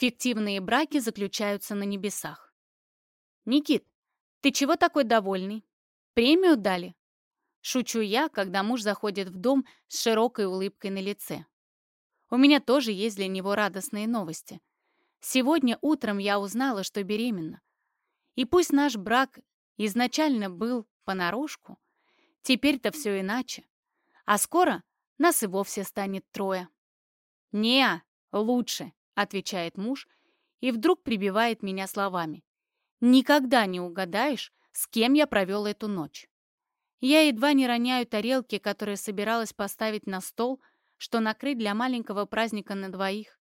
Фиктивные браки заключаются на небесах. «Никит, ты чего такой довольный? Премию дали?» Шучу я, когда муж заходит в дом с широкой улыбкой на лице. У меня тоже есть для него радостные новости. Сегодня утром я узнала, что беременна. И пусть наш брак изначально был понарошку, теперь-то все иначе. А скоро нас и вовсе станет трое. «Не, лучше», — отвечает муж, и вдруг прибивает меня словами. «Никогда не угадаешь, с кем я провел эту ночь». Я едва не роняю тарелки, которые собиралась поставить на стол, что накрыть для маленького праздника на двоих.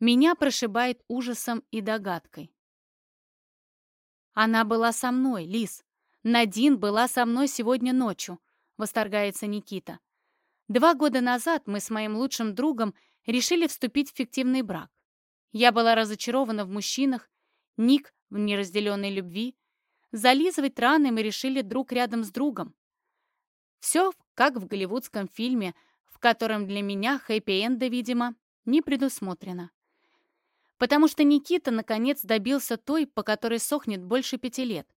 Меня прошибает ужасом и догадкой. «Она была со мной, Лис. Надин была со мной сегодня ночью», — восторгается Никита. «Два года назад мы с моим лучшим другом решили вступить в фиктивный брак. Я была разочарована в мужчинах, Ник в неразделенной любви. Зализывать раны мы решили друг рядом с другом. Все как в голливудском фильме котором для меня хэппи-энда, видимо, не предусмотрено. Потому что Никита, наконец, добился той, по которой сохнет больше пяти лет.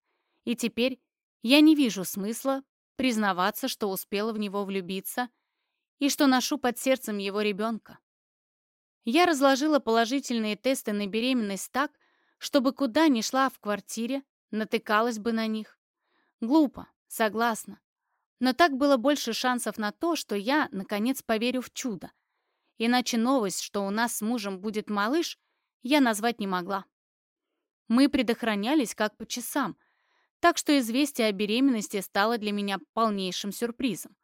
И теперь я не вижу смысла признаваться, что успела в него влюбиться и что ношу под сердцем его ребенка. Я разложила положительные тесты на беременность так, чтобы куда ни шла в квартире, натыкалась бы на них. Глупо, согласна. Но так было больше шансов на то, что я, наконец, поверю в чудо. Иначе новость, что у нас с мужем будет малыш, я назвать не могла. Мы предохранялись как по часам, так что известие о беременности стало для меня полнейшим сюрпризом.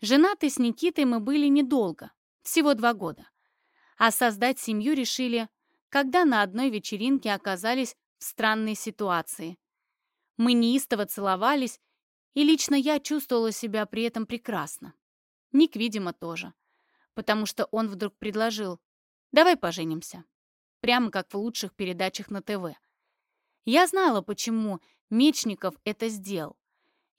Женаты с Никитой мы были недолго, всего два года. А создать семью решили, когда на одной вечеринке оказались в странной ситуации. Мы неистово целовались и лично я чувствовала себя при этом прекрасно. Ник, видимо, тоже. Потому что он вдруг предложил «давай поженимся». Прямо как в лучших передачах на ТВ. Я знала, почему Мечников это сделал.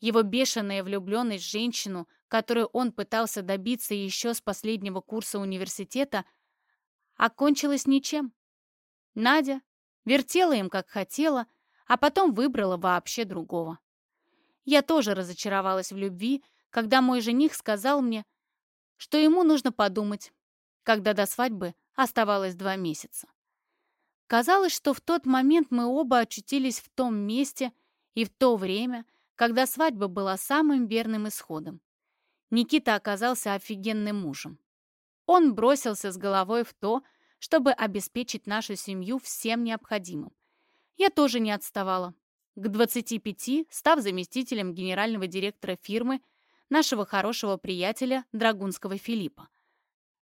Его бешеная влюбленность в женщину, которую он пытался добиться еще с последнего курса университета, окончилась ничем. Надя вертела им, как хотела, а потом выбрала вообще другого. Я тоже разочаровалась в любви, когда мой жених сказал мне, что ему нужно подумать, когда до свадьбы оставалось два месяца. Казалось, что в тот момент мы оба очутились в том месте и в то время, когда свадьба была самым верным исходом. Никита оказался офигенным мужем. Он бросился с головой в то, чтобы обеспечить нашу семью всем необходимым. Я тоже не отставала. К 25, став заместителем генерального директора фирмы нашего хорошего приятеля Драгунского Филиппа.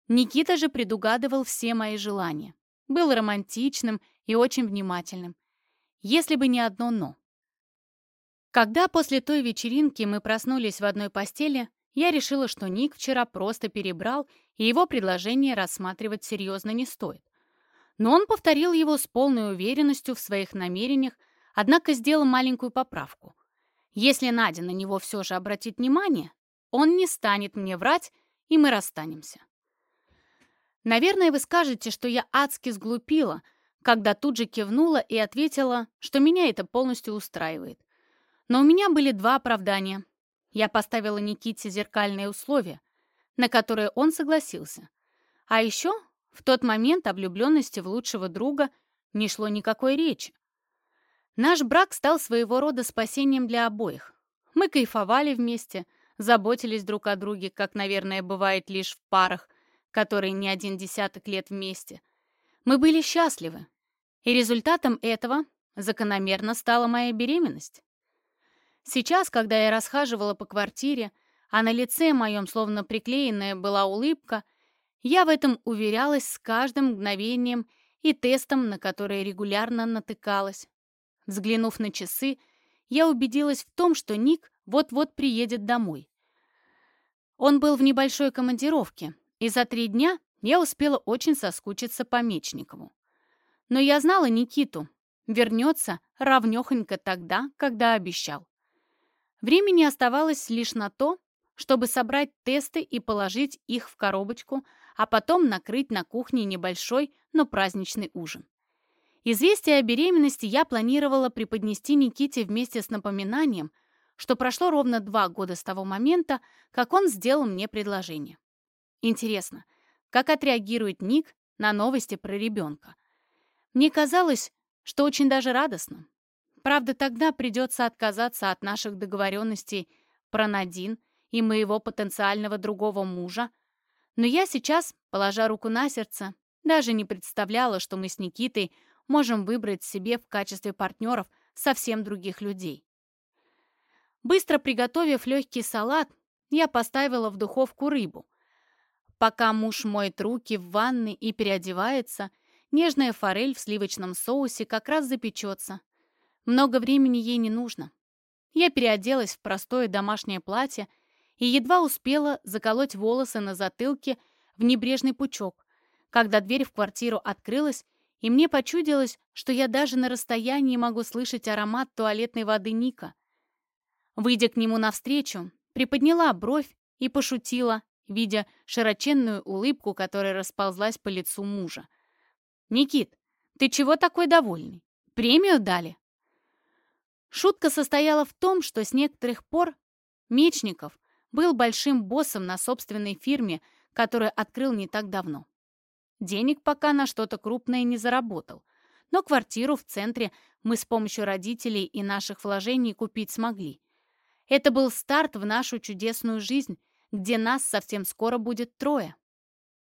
Никита же предугадывал все мои желания. Был романтичным и очень внимательным. Если бы не одно «но». Когда после той вечеринки мы проснулись в одной постели, я решила, что Ник вчера просто перебрал, и его предложение рассматривать серьезно не стоит. Но он повторил его с полной уверенностью в своих намерениях, однако сделал маленькую поправку. Если Надя на него все же обратит внимание, он не станет мне врать, и мы расстанемся. Наверное, вы скажете, что я адски сглупила, когда тут же кивнула и ответила, что меня это полностью устраивает. Но у меня были два оправдания. Я поставила Никите зеркальные условия, на которые он согласился. А еще в тот момент о влюбленности в лучшего друга не шло никакой речи. Наш брак стал своего рода спасением для обоих. Мы кайфовали вместе, заботились друг о друге, как, наверное, бывает лишь в парах, которые не один десяток лет вместе. Мы были счастливы. И результатом этого закономерно стала моя беременность. Сейчас, когда я расхаживала по квартире, а на лице моем словно приклеенная была улыбка, я в этом уверялась с каждым мгновением и тестом, на который регулярно натыкалась. Взглянув на часы, я убедилась в том, что Ник вот-вот приедет домой. Он был в небольшой командировке, и за три дня я успела очень соскучиться по Мечникову. Но я знала Никиту. Вернется равнёхонько тогда, когда обещал. Времени оставалось лишь на то, чтобы собрать тесты и положить их в коробочку, а потом накрыть на кухне небольшой, но праздничный ужин. Известие о беременности я планировала преподнести Никите вместе с напоминанием, что прошло ровно два года с того момента, как он сделал мне предложение. Интересно, как отреагирует Ник на новости про ребенка? Мне казалось, что очень даже радостно. Правда, тогда придется отказаться от наших договоренностей про Надин и моего потенциального другого мужа, но я сейчас, положа руку на сердце, даже не представляла, что мы с Никитой можем выбрать себе в качестве партнеров совсем других людей. Быстро приготовив легкий салат, я поставила в духовку рыбу. Пока муж моет руки в ванной и переодевается, нежная форель в сливочном соусе как раз запечется. Много времени ей не нужно. Я переоделась в простое домашнее платье и едва успела заколоть волосы на затылке в небрежный пучок, когда дверь в квартиру открылась, и мне почудилось, что я даже на расстоянии могу слышать аромат туалетной воды Ника. Выйдя к нему навстречу, приподняла бровь и пошутила, видя широченную улыбку, которая расползлась по лицу мужа. «Никит, ты чего такой довольный? Премию дали?» Шутка состояла в том, что с некоторых пор Мечников был большим боссом на собственной фирме, которую открыл не так давно. Денег пока на что-то крупное не заработал, но квартиру в центре мы с помощью родителей и наших вложений купить смогли. Это был старт в нашу чудесную жизнь, где нас совсем скоро будет трое.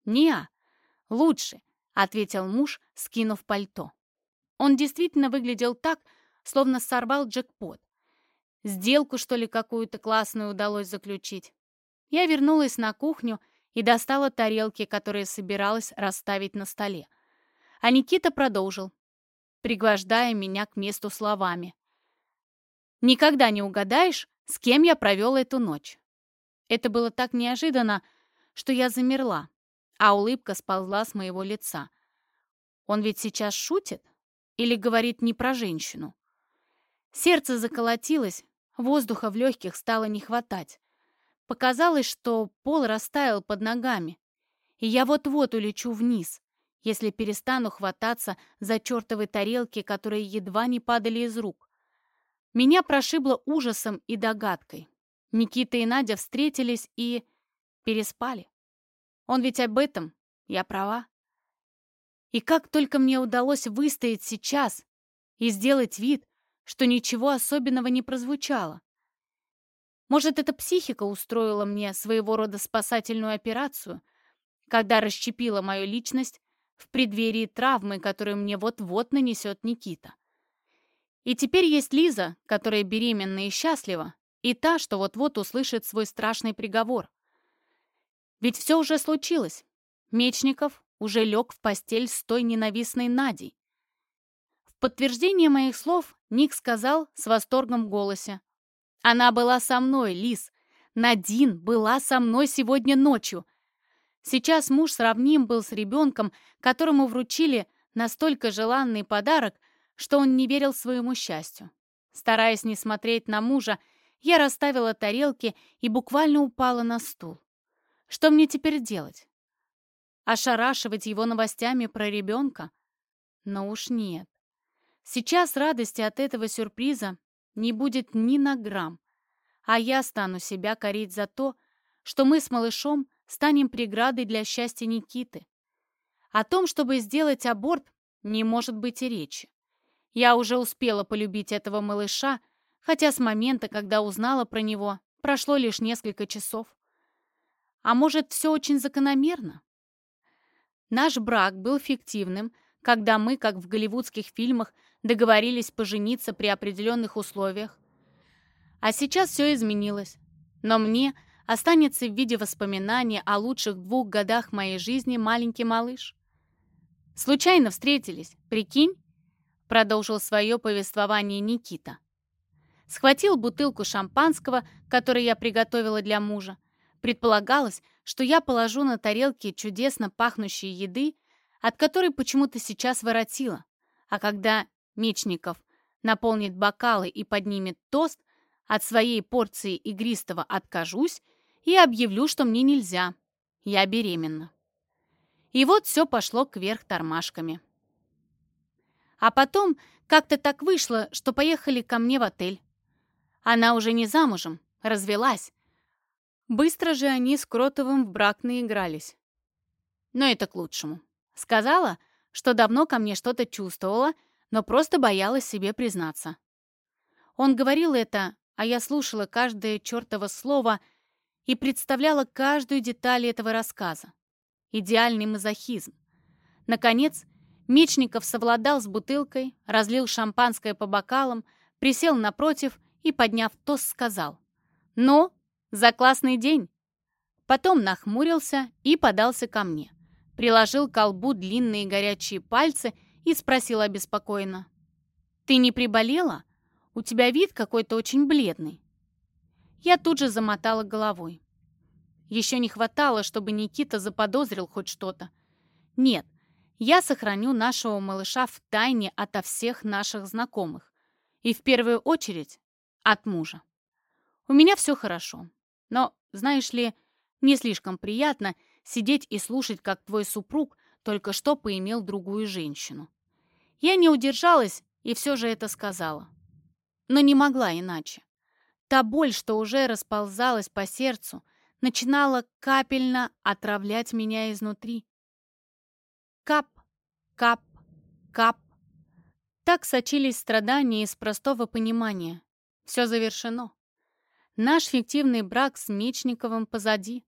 «Неа, лучше», — ответил муж, скинув пальто. Он действительно выглядел так, словно сорвал джекпот. Сделку, что ли, какую-то классную удалось заключить. Я вернулась на кухню и достала тарелки, которые собиралась расставить на столе. А Никита продолжил, пригвождая меня к месту словами. «Никогда не угадаешь, с кем я провел эту ночь?» Это было так неожиданно, что я замерла, а улыбка сползла с моего лица. Он ведь сейчас шутит? Или говорит не про женщину? Сердце заколотилось, воздуха в легких стало не хватать. Показалось, что пол растаял под ногами, и я вот-вот улечу вниз, если перестану хвататься за чертовы тарелки, которые едва не падали из рук. Меня прошибло ужасом и догадкой. Никита и Надя встретились и... переспали. Он ведь об этом, я права. И как только мне удалось выстоять сейчас и сделать вид, что ничего особенного не прозвучало. Может, эта психика устроила мне своего рода спасательную операцию, когда расщепила мою личность в преддверии травмы, которую мне вот-вот нанесет Никита. И теперь есть Лиза, которая беременна и счастлива, и та, что вот-вот услышит свой страшный приговор. Ведь все уже случилось. Мечников уже лег в постель с той ненавистной Надей. Подтверждение моих слов Ник сказал с восторгом в голосе. «Она была со мной, Лис. Надин была со мной сегодня ночью. Сейчас муж сравним был с ребенком, которому вручили настолько желанный подарок, что он не верил своему счастью. Стараясь не смотреть на мужа, я расставила тарелки и буквально упала на стул. Что мне теперь делать? Ошарашивать его новостями про ребенка? Но уж нет. Сейчас радости от этого сюрприза не будет ни на грамм, а я стану себя корить за то, что мы с малышом станем преградой для счастья Никиты. О том, чтобы сделать аборт, не может быть и речи. Я уже успела полюбить этого малыша, хотя с момента, когда узнала про него, прошло лишь несколько часов. А может, все очень закономерно? Наш брак был фиктивным, когда мы, как в голливудских фильмах, договорились пожениться при определенных условиях. А сейчас все изменилось. Но мне останется в виде воспоминания о лучших двух годах моей жизни маленький малыш. Случайно встретились, прикинь? Продолжил свое повествование Никита. Схватил бутылку шампанского, которую я приготовила для мужа. Предполагалось, что я положу на тарелки чудесно пахнущей еды, от которой почему-то сейчас воротила. А когда Мечников наполнит бокалы и поднимет тост, от своей порции игристого откажусь и объявлю, что мне нельзя. Я беременна. И вот все пошло кверх тормашками. А потом как-то так вышло, что поехали ко мне в отель. Она уже не замужем, развелась. Быстро же они с Кротовым в брак наигрались. Но это к лучшему. Сказала, что давно ко мне что-то чувствовала, но просто боялась себе признаться. Он говорил это, а я слушала каждое чертово слово и представляла каждую деталь этого рассказа. Идеальный мазохизм. Наконец, Мечников совладал с бутылкой, разлил шампанское по бокалам, присел напротив и, подняв тост, сказал «Ну, за классный день!» Потом нахмурился и подался ко мне. Приложил к колбу длинные горячие пальцы и спросил обеспокоенно. «Ты не приболела? У тебя вид какой-то очень бледный». Я тут же замотала головой. Еще не хватало, чтобы Никита заподозрил хоть что-то. Нет, я сохраню нашего малыша в тайне ото всех наших знакомых. И в первую очередь от мужа. У меня все хорошо. Но, знаешь ли, не слишком приятно сидеть и слушать, как твой супруг только что поимел другую женщину. Я не удержалась и все же это сказала. Но не могла иначе. Та боль, что уже расползалась по сердцу, начинала капельно отравлять меня изнутри. Кап, кап, кап. Так сочились страдания из простого понимания. Все завершено. Наш фиктивный брак с Мечниковым позади.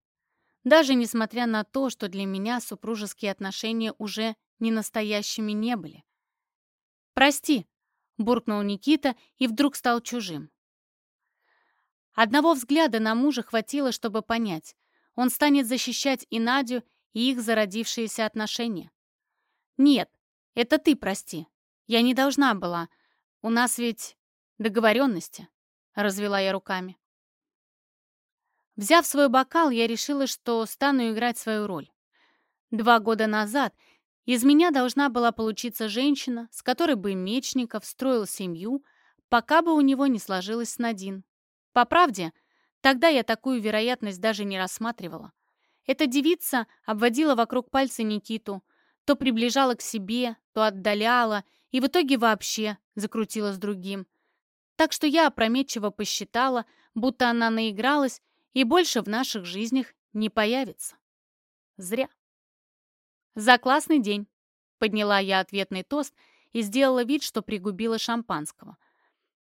Даже несмотря на то, что для меня супружеские отношения уже не настоящими не были. «Прости», — буркнул Никита и вдруг стал чужим. Одного взгляда на мужа хватило, чтобы понять. Он станет защищать и Надю, и их зародившиеся отношения. «Нет, это ты прости. Я не должна была. У нас ведь договоренности», — развела я руками. Взяв свой бокал, я решила, что стану играть свою роль. Два года назад из меня должна была получиться женщина, с которой бы Мечников строил семью, пока бы у него не сложилось с Надин. По правде, тогда я такую вероятность даже не рассматривала. Эта девица обводила вокруг пальца Никиту, то приближала к себе, то отдаляла, и в итоге вообще закрутила с другим. Так что я опрометчиво посчитала, будто она наигралась и больше в наших жизнях не появится. Зря. «За классный день!» — подняла я ответный тост и сделала вид, что пригубила шампанского.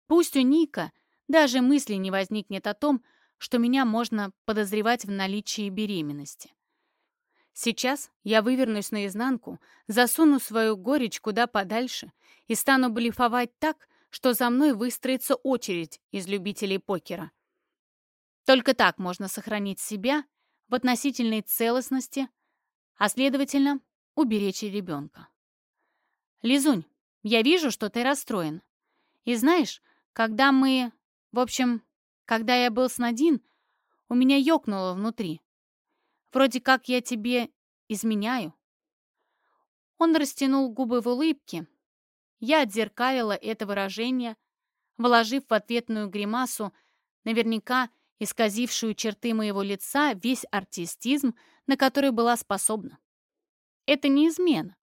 Пусть у Ника даже мысли не возникнет о том, что меня можно подозревать в наличии беременности. Сейчас я вывернусь наизнанку, засуну свою горечь куда подальше и стану блефовать так, что за мной выстроится очередь из любителей покера. Только так можно сохранить себя в относительной целостности а, следовательно, уберечь ребенка. «Лизунь, я вижу, что ты расстроен. И знаешь, когда мы... В общем, когда я был с Надин, у меня ёкнуло внутри. Вроде как я тебе изменяю». Он растянул губы в улыбке. Я отзеркалила это выражение, вложив в ответную гримасу, наверняка исказившую черты моего лица, весь артистизм, на который была способна. Это не измена.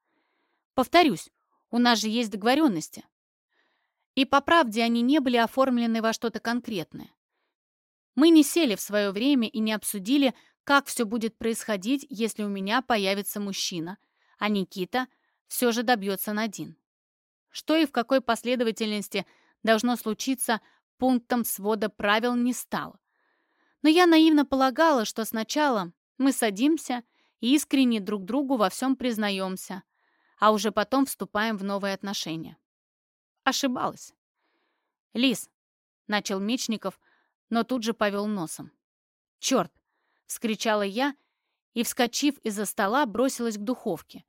Повторюсь, у нас же есть договоренности. И по правде они не были оформлены во что-то конкретное. Мы не сели в свое время и не обсудили, как все будет происходить, если у меня появится мужчина, а Никита все же добьется на один. Что и в какой последовательности должно случиться, пунктом свода правил не стало. Но я наивно полагала, что сначала мы садимся и искренне друг другу во всем признаемся, а уже потом вступаем в новые отношения. Ошибалась. «Лис», — начал Мечников, но тут же повел носом. «Черт!» — вскричала я и, вскочив из-за стола, бросилась к духовке.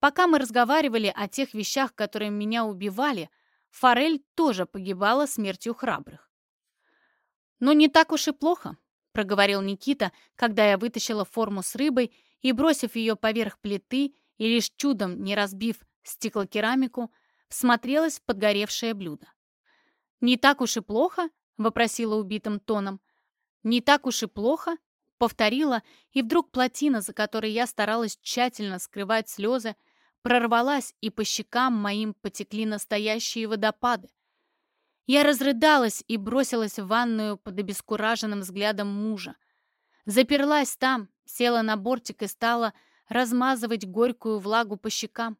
Пока мы разговаривали о тех вещах, которые меня убивали, Форель тоже погибала смертью храбрых. «Ну, не так уж и плохо», — проговорил Никита, когда я вытащила форму с рыбой и, бросив ее поверх плиты и лишь чудом не разбив стеклокерамику, всмотрелась в подгоревшее блюдо. «Не так уж и плохо?» — вопросила убитым тоном. «Не так уж и плохо?» — Повторила, и вдруг плотина, за которой я старалась тщательно скрывать слезы, прорвалась, и по щекам моим потекли настоящие водопады. Я разрыдалась и бросилась в ванную под обескураженным взглядом мужа. Заперлась там, села на бортик и стала размазывать горькую влагу по щекам.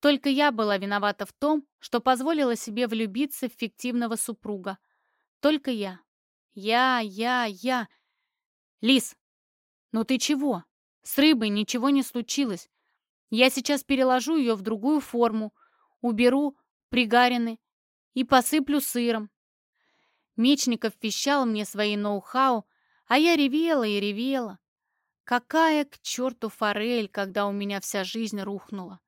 Только я была виновата в том, что позволила себе влюбиться в фиктивного супруга. Только я. Я, я, я. Лис, ну ты чего? С рыбой ничего не случилось. Я сейчас переложу ее в другую форму, уберу пригарины и посыплю сыром. Мечников вещал мне свои ноу-хау, а я ревела и ревела. Какая к черту форель, когда у меня вся жизнь рухнула.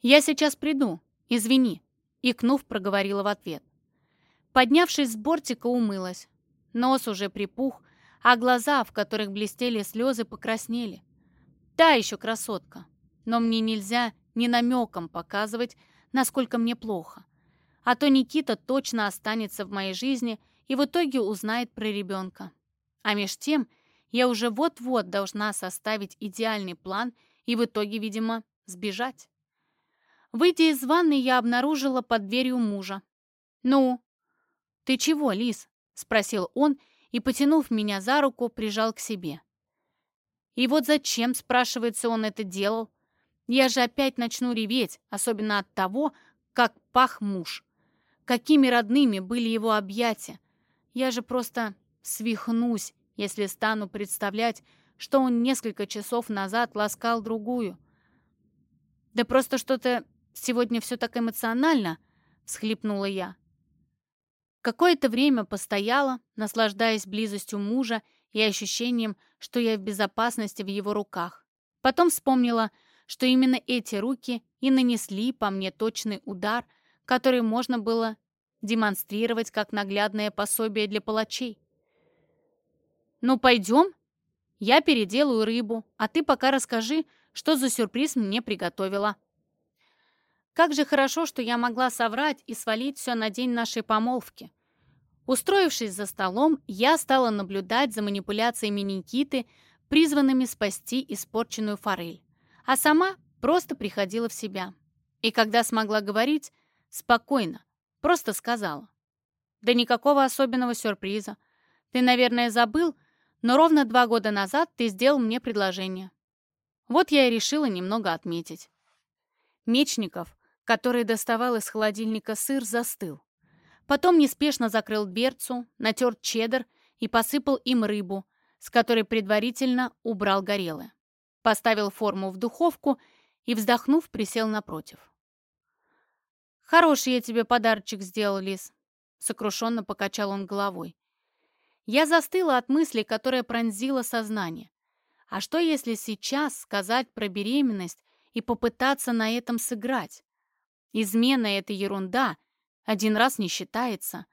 «Я сейчас приду, извини», — икнув, проговорила в ответ. Поднявшись с бортика, умылась. Нос уже припух, а глаза, в которых блестели слезы, покраснели. Та еще красотка, но мне нельзя ни намеком показывать, насколько мне плохо. А то Никита точно останется в моей жизни и в итоге узнает про ребенка. А меж тем я уже вот-вот должна составить идеальный план и в итоге, видимо, сбежать. Выйдя из ванны, я обнаружила под дверью мужа. «Ну?» «Ты чего, Лис?» — спросил он и, потянув меня за руку, прижал к себе. И вот зачем, спрашивается, он это делал? Я же опять начну реветь, особенно от того, как пах муж. Какими родными были его объятия. Я же просто свихнусь, если стану представлять, что он несколько часов назад ласкал другую. Да просто что-то сегодня все так эмоционально, всхлипнула я. Какое-то время постояла, наслаждаясь близостью мужа и ощущением, что я в безопасности в его руках. Потом вспомнила, что именно эти руки и нанесли по мне точный удар, который можно было демонстрировать как наглядное пособие для палачей. «Ну, пойдем? Я переделаю рыбу, а ты пока расскажи, что за сюрприз мне приготовила». Как же хорошо, что я могла соврать и свалить все на день нашей помолвки. Устроившись за столом, я стала наблюдать за манипуляциями Никиты, призванными спасти испорченную форель, а сама просто приходила в себя. И когда смогла говорить, спокойно, просто сказала. «Да никакого особенного сюрприза. Ты, наверное, забыл, но ровно два года назад ты сделал мне предложение. Вот я и решила немного отметить». Мечников который доставал из холодильника сыр, застыл. Потом неспешно закрыл дверцу, натер чеддер и посыпал им рыбу, с которой предварительно убрал горелое. Поставил форму в духовку и, вздохнув, присел напротив. «Хороший я тебе подарочек сделал, Лис», — сокрушенно покачал он головой. Я застыла от мысли, которая пронзила сознание. А что, если сейчас сказать про беременность и попытаться на этом сыграть? Измена — это ерунда, один раз не считается.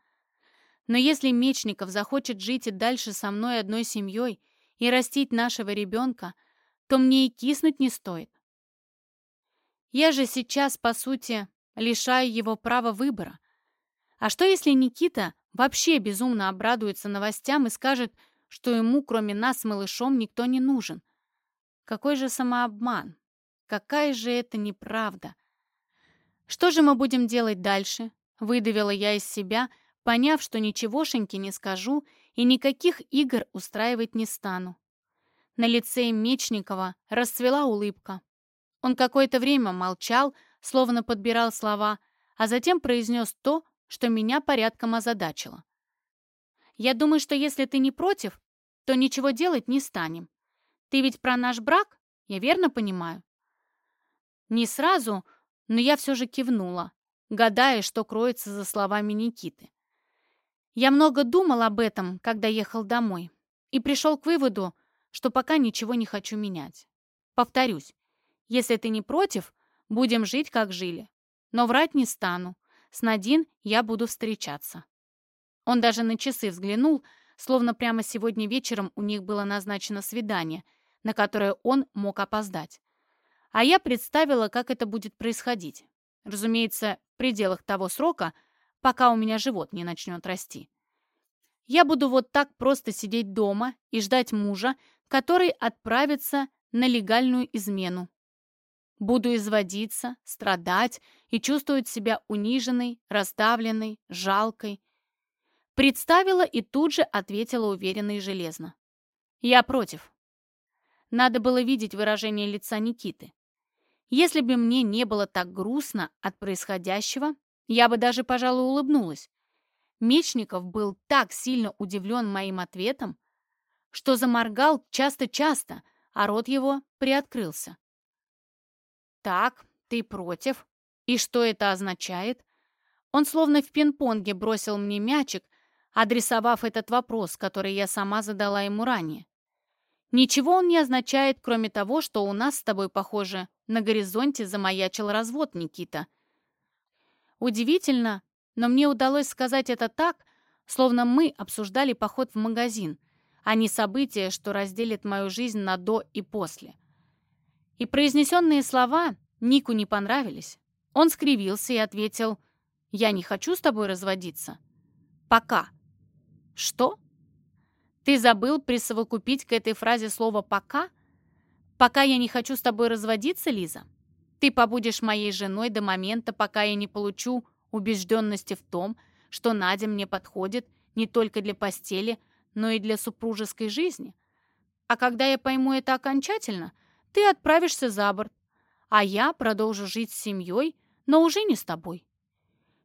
Но если Мечников захочет жить и дальше со мной одной семьей и растить нашего ребенка, то мне и киснуть не стоит. Я же сейчас, по сути, лишаю его права выбора. А что, если Никита вообще безумно обрадуется новостям и скажет, что ему, кроме нас малышом, никто не нужен? Какой же самообман? Какая же это неправда? «Что же мы будем делать дальше?» — выдавила я из себя, поняв, что ничегошеньки не скажу и никаких игр устраивать не стану. На лице Мечникова расцвела улыбка. Он какое-то время молчал, словно подбирал слова, а затем произнес то, что меня порядком озадачило. «Я думаю, что если ты не против, то ничего делать не станем. Ты ведь про наш брак, я верно понимаю?» Не сразу, но я все же кивнула, гадая, что кроется за словами Никиты. Я много думал об этом, когда ехал домой, и пришел к выводу, что пока ничего не хочу менять. Повторюсь, если ты не против, будем жить, как жили. Но врать не стану. С Надин я буду встречаться. Он даже на часы взглянул, словно прямо сегодня вечером у них было назначено свидание, на которое он мог опоздать. А я представила, как это будет происходить. Разумеется, в пределах того срока, пока у меня живот не начнет расти. я буду вот так просто сидеть дома и ждать мужа, который отправится на легальную измену. Буду изводиться, страдать и чувствовать себя униженной, раздавленной, жалкой. Представила и тут же ответила уверенно и железно. Я против. Надо было видеть выражение лица Никиты. Если бы мне не было так грустно от происходящего, я бы даже, пожалуй, улыбнулась. Мечников был так сильно удивлен моим ответом, что заморгал часто-часто, а рот его приоткрылся. «Так, ты против? И что это означает?» Он словно в пинг-понге бросил мне мячик, адресовав этот вопрос, который я сама задала ему ранее. Ничего он не означает, кроме того, что у нас с тобой, похоже, на горизонте замаячил развод, Никита. Удивительно, но мне удалось сказать это так, словно мы обсуждали поход в магазин, а не событие, что разделит мою жизнь на до и после. И произнесенные слова Нику не понравились. Он скривился и ответил, «Я не хочу с тобой разводиться. Пока». «Что?» «Ты забыл присовокупить к этой фразе слово «пока»?» «Пока я не хочу с тобой разводиться, Лиза? Ты побудешь моей женой до момента, пока я не получу убежденности в том, что Надя мне подходит не только для постели, но и для супружеской жизни. А когда я пойму это окончательно, ты отправишься за борт, а я продолжу жить с семьей, но уже не с тобой.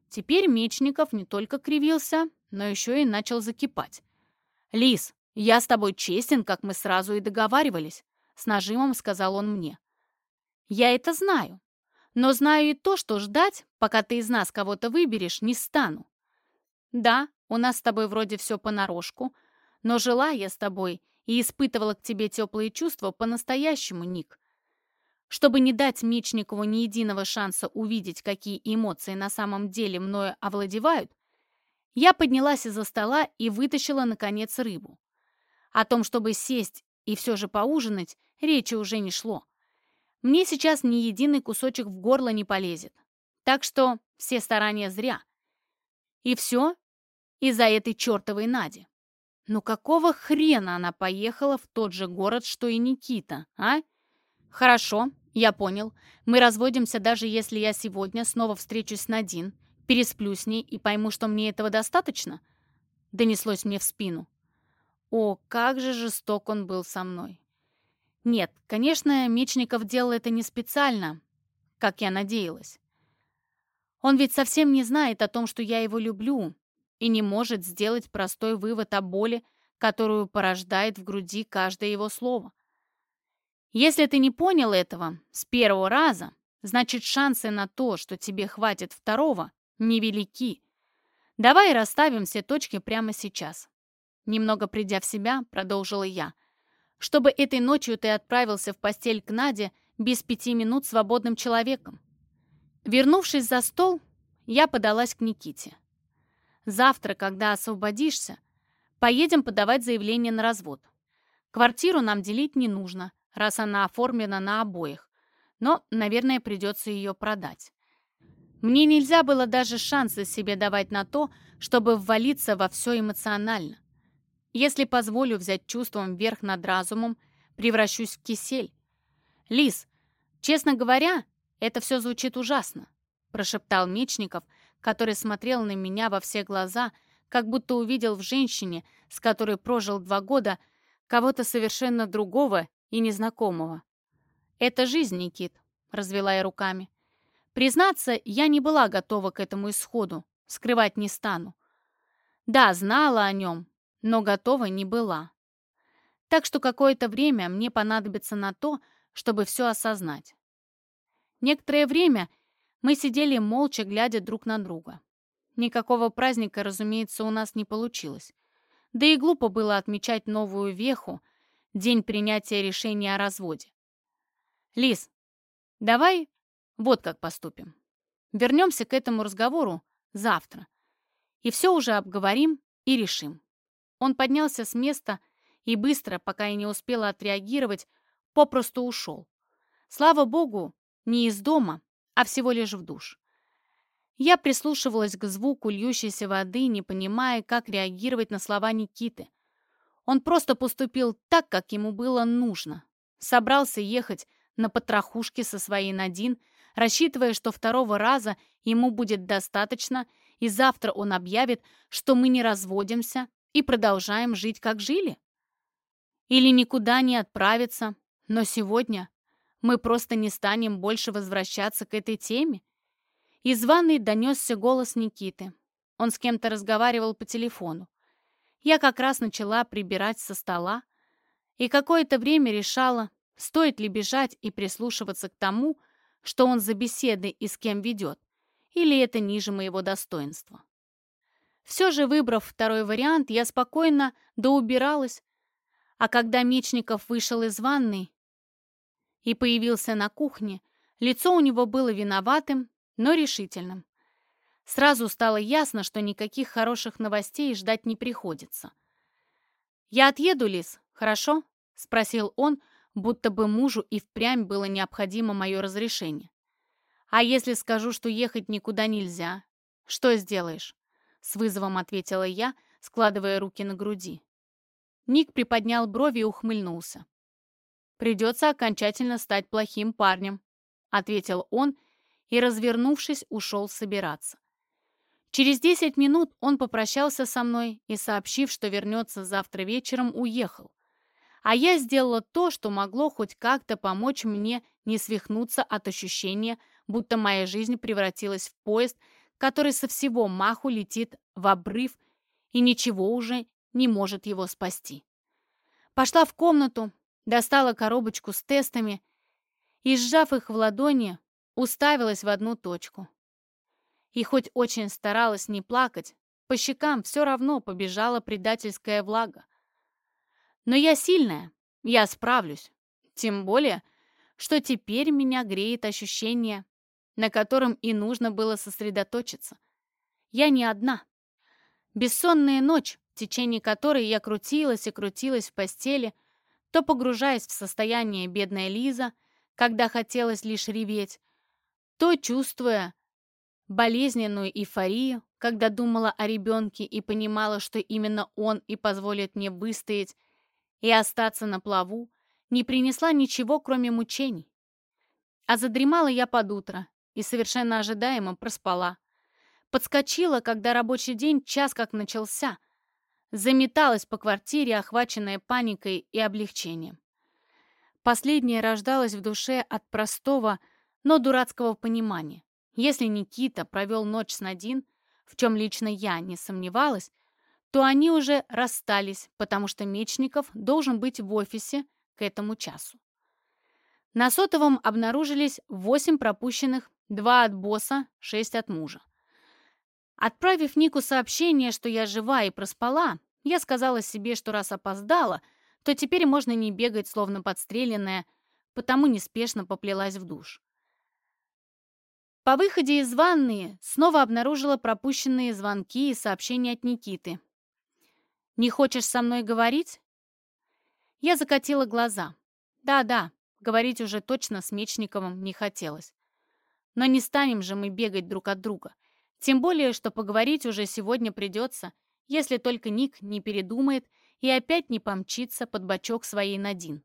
Теперь Мечников не только кривился, но еще и начал закипать. «Лис, я с тобой честен, как мы сразу и договаривались», — с нажимом сказал он мне. «Я это знаю, но знаю и то, что ждать, пока ты из нас кого-то выберешь, не стану. Да, у нас с тобой вроде все понарошку, но жила я с тобой и испытывала к тебе теплые чувства по-настоящему, Ник. Чтобы не дать Мечникову ни единого шанса увидеть, какие эмоции на самом деле мною овладевают, я поднялась из-за стола и вытащила, наконец, рыбу. О том, чтобы сесть и все же поужинать, речи уже не шло. Мне сейчас ни единый кусочек в горло не полезет. Так что все старания зря. И все из-за этой чертовой Нади. Ну какого хрена она поехала в тот же город, что и Никита, а? Хорошо, «Я понял. Мы разводимся, даже если я сегодня снова встречусь с Надин, пересплю с ней и пойму, что мне этого достаточно?» Донеслось мне в спину. О, как же жесток он был со мной. Нет, конечно, Мечников делал это не специально, как я надеялась. Он ведь совсем не знает о том, что я его люблю, и не может сделать простой вывод о боли, которую порождает в груди каждое его слово. Если ты не понял этого с первого раза, значит шансы на то, что тебе хватит второго, невелики. Давай расставим все точки прямо сейчас. Немного придя в себя, продолжила я. Чтобы этой ночью ты отправился в постель к Наде без пяти минут свободным человеком. Вернувшись за стол, я подалась к Никите. Завтра, когда освободишься, поедем подавать заявление на развод. Квартиру нам делить не нужно, раз она оформлена на обоих. Но, наверное, придется ее продать. Мне нельзя было даже шансы себе давать на то, чтобы ввалиться во все эмоционально. Если позволю взять чувством верх над разумом, превращусь в кисель. «Лис, честно говоря, это все звучит ужасно», прошептал Мечников, который смотрел на меня во все глаза, как будто увидел в женщине, с которой прожил два года, кого-то совершенно другого и незнакомого. «Это жизнь, Никит», — развела я руками. Признаться, я не была готова к этому исходу, скрывать не стану. Да, знала о нем, но готова не была. Так что какое-то время мне понадобится на то, чтобы все осознать. Некоторое время мы сидели молча, глядя друг на друга. Никакого праздника, разумеется, у нас не получилось. Да и глупо было отмечать новую веху, день принятия решения о разводе. Лис, давай вот как поступим. Вернемся к этому разговору завтра. И все уже обговорим и решим. Он поднялся с места и быстро, пока я не успела отреагировать, попросту ушел. Слава богу, не из дома, а всего лишь в душ. Я прислушивалась к звуку льющейся воды, не понимая, как реагировать на слова Никиты. Он просто поступил так, как ему было нужно. Собрался ехать на потрохушке со своей Надин, рассчитывая, что второго раза ему будет достаточно, и завтра он объявит, что мы не разводимся и продолжаем жить, как жили. Или никуда не отправиться, но сегодня мы просто не станем больше возвращаться к этой теме. Из ванной донесся голос Никиты. Он с кем-то разговаривал по телефону. Я как раз начала прибирать со стола и какое-то время решала, стоит ли бежать и прислушиваться к тому, что он за беседы и с кем ведет, или это ниже моего достоинства. Все же, выбрав второй вариант, я спокойно доубиралась, а когда Мечников вышел из ванной и появился на кухне, лицо у него было виноватым, но решительным. Сразу стало ясно, что никаких хороших новостей ждать не приходится. «Я отъеду, Лис, хорошо?» — спросил он, будто бы мужу и впрямь было необходимо мое разрешение. «А если скажу, что ехать никуда нельзя? Что сделаешь?» С вызовом ответила я, складывая руки на груди. Ник приподнял брови и ухмыльнулся. «Придется окончательно стать плохим парнем», — ответил он и, развернувшись, ушел собираться. Через десять минут он попрощался со мной и, сообщив, что вернется завтра вечером, уехал. А я сделала то, что могло хоть как-то помочь мне не свихнуться от ощущения, будто моя жизнь превратилась в поезд, который со всего маху летит в обрыв и ничего уже не может его спасти. Пошла в комнату, достала коробочку с тестами и, сжав их в ладони, уставилась в одну точку. И хоть очень старалась не плакать, по щекам все равно побежала предательская влага. Но я сильная, я справлюсь. Тем более, что теперь меня греет ощущение, на котором и нужно было сосредоточиться. Я не одна. Бессонная ночь, в течение которой я крутилась и крутилась в постели, то погружаясь в состояние бедная Лиза, когда хотелось лишь реветь, то чувствуя болезненную эйфорию, когда думала о ребенке и понимала, что именно он и позволит мне выстоять и остаться на плаву, не принесла ничего, кроме мучений. А задремала я под утро и совершенно ожидаемо проспала. Подскочила, когда рабочий день час как начался. Заметалась по квартире, охваченная паникой и облегчением. Последнее рождалось в душе от простого, но дурацкого понимания. Если Никита провел ночь с Надин, в чем лично я не сомневалась, то они уже расстались, потому что Мечников должен быть в офисе к этому часу. На сотовом обнаружились 8 пропущенных, 2 от босса, 6 от мужа. Отправив Нику сообщение, что я жива и проспала, я сказала себе, что раз опоздала, то теперь можно не бегать, словно подстреленная, потому неспешно поплелась в душ. По выходе из ванны снова обнаружила пропущенные звонки и сообщения от Никиты. «Не хочешь со мной говорить?» Я закатила глаза. «Да-да, говорить уже точно с Мечниковым не хотелось. Но не станем же мы бегать друг от друга. Тем более, что поговорить уже сегодня придется, если только Ник не передумает и опять не помчится под бочок своей Надин.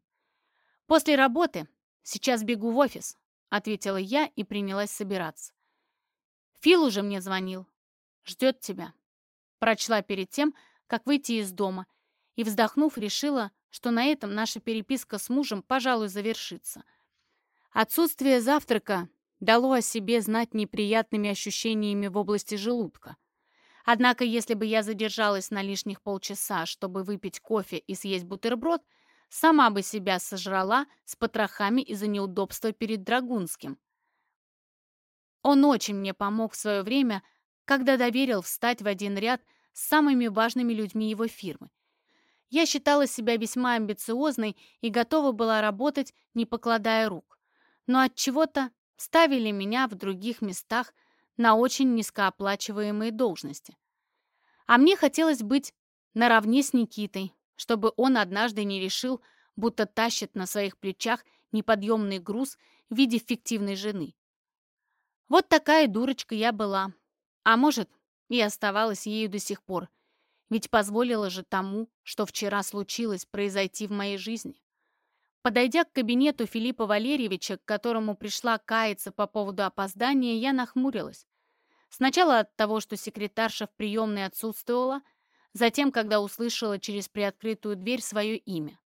После работы сейчас бегу в офис, — ответила я и принялась собираться. «Фил уже мне звонил. Ждет тебя». Прочла перед тем, как выйти из дома, и, вздохнув, решила, что на этом наша переписка с мужем, пожалуй, завершится. Отсутствие завтрака дало о себе знать неприятными ощущениями в области желудка. Однако, если бы я задержалась на лишних полчаса, чтобы выпить кофе и съесть бутерброд — сама бы себя сожрала с потрохами из-за неудобства перед Драгунским. Он очень мне помог в свое время, когда доверил встать в один ряд с самыми важными людьми его фирмы. Я считала себя весьма амбициозной и готова была работать, не покладая рук. Но от чего-то ставили меня в других местах на очень низкооплачиваемые должности. А мне хотелось быть наравне с Никитой, чтобы он однажды не решил, будто тащит на своих плечах неподъемный груз в виде фиктивной жены. Вот такая дурочка я была, А может, и оставалась ею до сих пор. Ведь позволила же тому, что вчера случилось, произойти в моей жизни. Подойдя к кабинету Филиппа Валерьевича, к которому пришла каяться по поводу опоздания, я нахмурилась. Сначала от того, что секретарша в приемной отсутствовала, затем, когда услышала через приоткрытую дверь свое имя.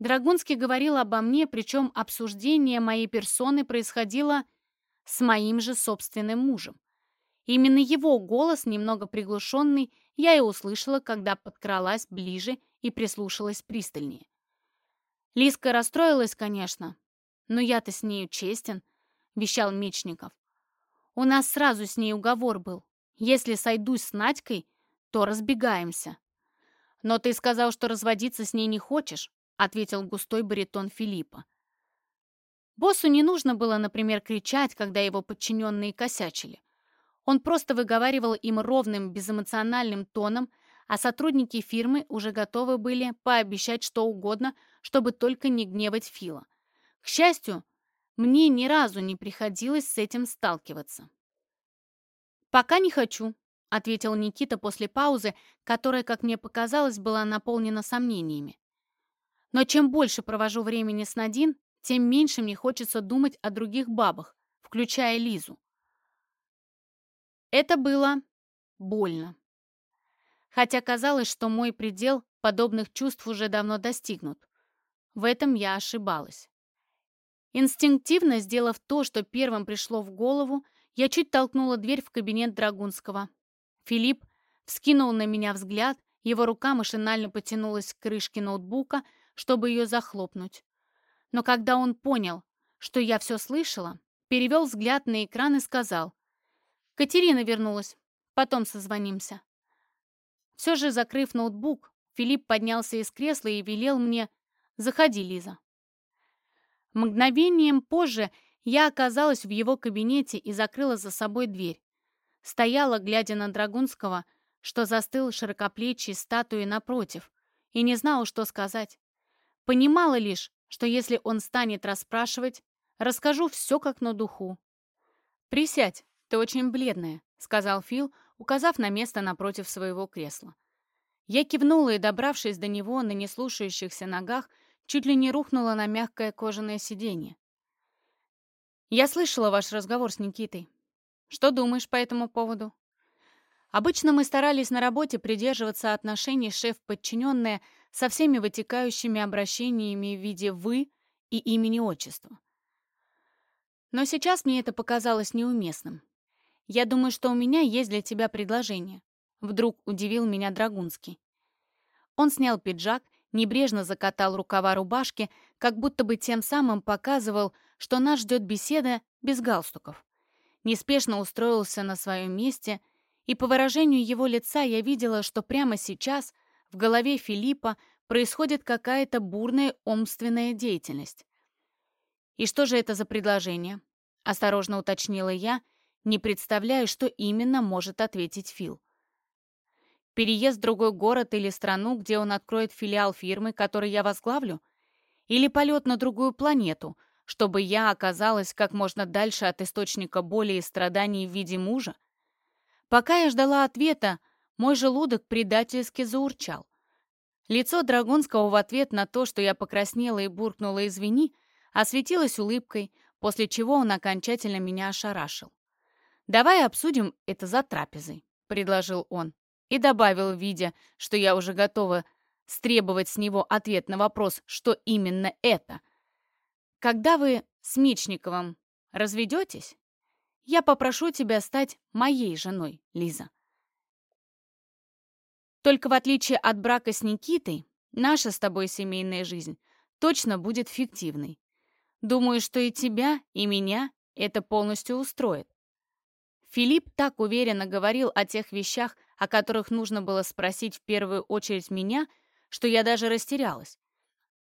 Драгунский говорил обо мне, причем обсуждение моей персоны происходило с моим же собственным мужем. Именно его голос, немного приглушенный, я и услышала, когда подкралась ближе и прислушалась пристальнее. Лиска расстроилась, конечно, но я-то с нею честен, вещал Мечников. У нас сразу с ней уговор был. Если сойдусь с Надькой, то разбегаемся. Но ты сказал, что разводиться с ней не хочешь, ответил густой баритон Филиппа. Боссу не нужно было, например, кричать, когда его подчиненные косячили. Он просто выговаривал им ровным, безэмоциональным тоном, а сотрудники фирмы уже готовы были пообещать что угодно, чтобы только не гневать Фила. К счастью, мне ни разу не приходилось с этим сталкиваться. «Пока не хочу», — ответил Никита после паузы, которая, как мне показалось, была наполнена сомнениями. Но чем больше провожу времени с Надин, тем меньше мне хочется думать о других бабах, включая Лизу. Это было больно. Хотя казалось, что мой предел подобных чувств уже давно достигнут. В этом я ошибалась. Инстинктивно сделав то, что первым пришло в голову, я чуть толкнула дверь в кабинет Драгунского. Филипп вскинул на меня взгляд, его рука машинально потянулась к крышке ноутбука, чтобы ее захлопнуть. Но когда он понял, что я все слышала, перевел взгляд на экран и сказал, «Катерина вернулась, потом созвонимся». Все же, закрыв ноутбук, Филипп поднялся из кресла и велел мне «Заходи, Лиза». Мгновением позже я оказалась в его кабинете и закрыла за собой дверь. Стояла, глядя на Драгунского, что застыл широкоплечий статуей напротив, и не знала, что сказать. Понимала лишь, что если он станет расспрашивать, расскажу все как на духу. «Присядь, ты очень бледная», — сказал Фил, указав на место напротив своего кресла. Я кивнула и, добравшись до него на неслушающихся ногах, чуть ли не рухнула на мягкое кожаное сиденье. «Я слышала ваш разговор с Никитой. Что думаешь по этому поводу?» Обычно мы старались на работе придерживаться отношений шеф-подчиненная со всеми вытекающими обращениями в виде «вы» и имени-отчества. Но сейчас мне это показалось неуместным. Я думаю, что у меня есть для тебя предложение. Вдруг удивил меня Драгунский. Он снял пиджак, небрежно закатал рукава рубашки, как будто бы тем самым показывал, что нас ждет беседа без галстуков. Неспешно устроился на своем месте, и по выражению его лица я видела, что прямо сейчас в голове Филиппа происходит какая-то бурная умственная деятельность. «И что же это за предложение?» — осторожно уточнила я, не представляя, что именно может ответить Фил. Переезд в другой город или страну, где он откроет филиал фирмы, который я возглавлю? Или полет на другую планету, чтобы я оказалась как можно дальше от источника боли и страданий в виде мужа? Пока я ждала ответа, мой желудок предательски заурчал. Лицо Драгонского в ответ на то, что я покраснела и буркнула «извини», осветилось улыбкой, после чего он окончательно меня ошарашил. «Давай обсудим это за трапезой», — предложил он. И добавил, видя, что я уже готова стребовать с него ответ на вопрос, что именно это. «Когда вы с Мечниковым разведетесь, я попрошу тебя стать моей женой, Лиза». Только в отличие от брака с Никитой, наша с тобой семейная жизнь точно будет фиктивной. Думаю, что и тебя, и меня это полностью устроит. Филипп так уверенно говорил о тех вещах, о которых нужно было спросить в первую очередь меня, что я даже растерялась.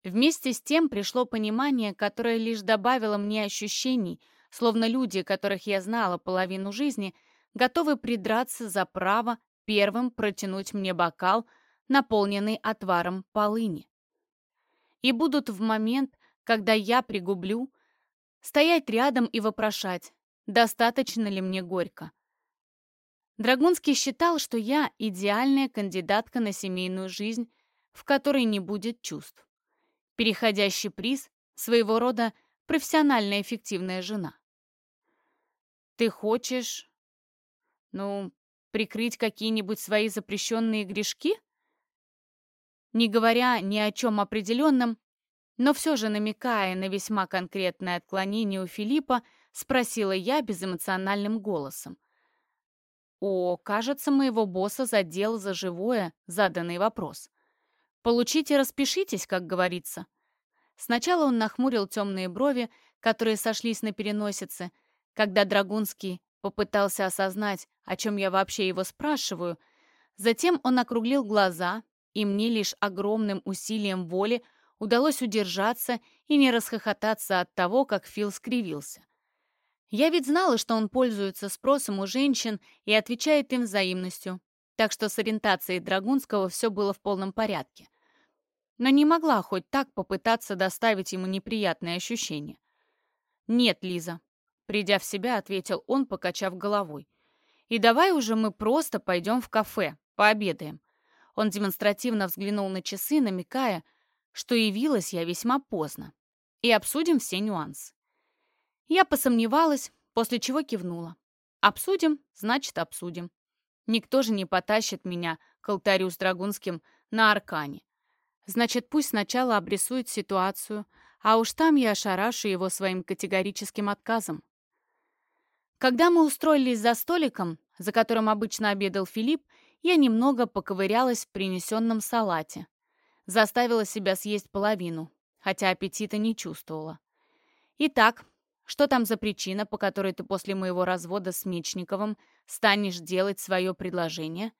Вместе с тем пришло понимание, которое лишь добавило мне ощущений, словно люди, которых я знала половину жизни, готовы придраться за право первым протянуть мне бокал, наполненный отваром полыни. И будут в момент, когда я пригублю, стоять рядом и вопрошать, достаточно ли мне горько. Драгунский считал, что я идеальная кандидатка на семейную жизнь, в которой не будет чувств. Переходящий приз — своего рода профессиональная эффективная жена. Ты хочешь, ну, прикрыть какие-нибудь свои запрещенные грешки? Не говоря ни о чем определенном, но все же намекая на весьма конкретное отклонение у Филиппа, спросила я безэмоциональным голосом. О, кажется, моего босса задел за живое заданный вопрос. Получите, распишитесь, как говорится. Сначала он нахмурил темные брови, которые сошлись на переносице, когда Драгунский попытался осознать, о чем я вообще его спрашиваю. Затем он округлил глаза, и мне лишь огромным усилием воли удалось удержаться и не расхохотаться от того, как Фил скривился. Я ведь знала, что он пользуется спросом у женщин и отвечает им взаимностью, так что с ориентацией Драгунского все было в полном порядке. Но не могла хоть так попытаться доставить ему неприятные ощущения. «Нет, Лиза», — придя в себя, ответил он, покачав головой. «И давай уже мы просто пойдем в кафе, пообедаем». Он демонстративно взглянул на часы, намекая, что явилась я весьма поздно, и обсудим все нюансы. Я посомневалась, после чего кивнула. Обсудим, значит, обсудим. Никто же не потащит меня к алтарю с Драгунским на Аркане. Значит, пусть сначала обрисует ситуацию, а уж там я ошарашу его своим категорическим отказом. Когда мы устроились за столиком, за которым обычно обедал Филипп, я немного поковырялась в принесенном салате. Заставила себя съесть половину, хотя аппетита не чувствовала. Итак, что там за причина, по которой ты после моего развода с Мечниковым станешь делать свое предложение?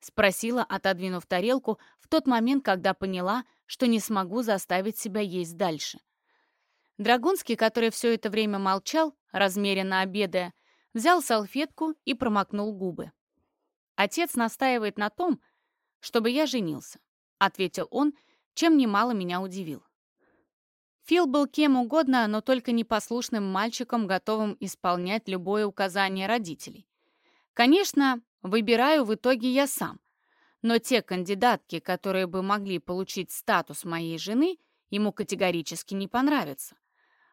Спросила, отодвинув тарелку, в тот момент, когда поняла, что не смогу заставить себя есть дальше. Драгунский, который все это время молчал, размеренно обедая, взял салфетку и промокнул губы. Отец настаивает на том, чтобы я женился ответил он, чем немало меня удивил. Фил был кем угодно, но только непослушным мальчиком, готовым исполнять любое указание родителей. Конечно, выбираю в итоге я сам, но те кандидатки, которые бы могли получить статус моей жены, ему категорически не понравятся.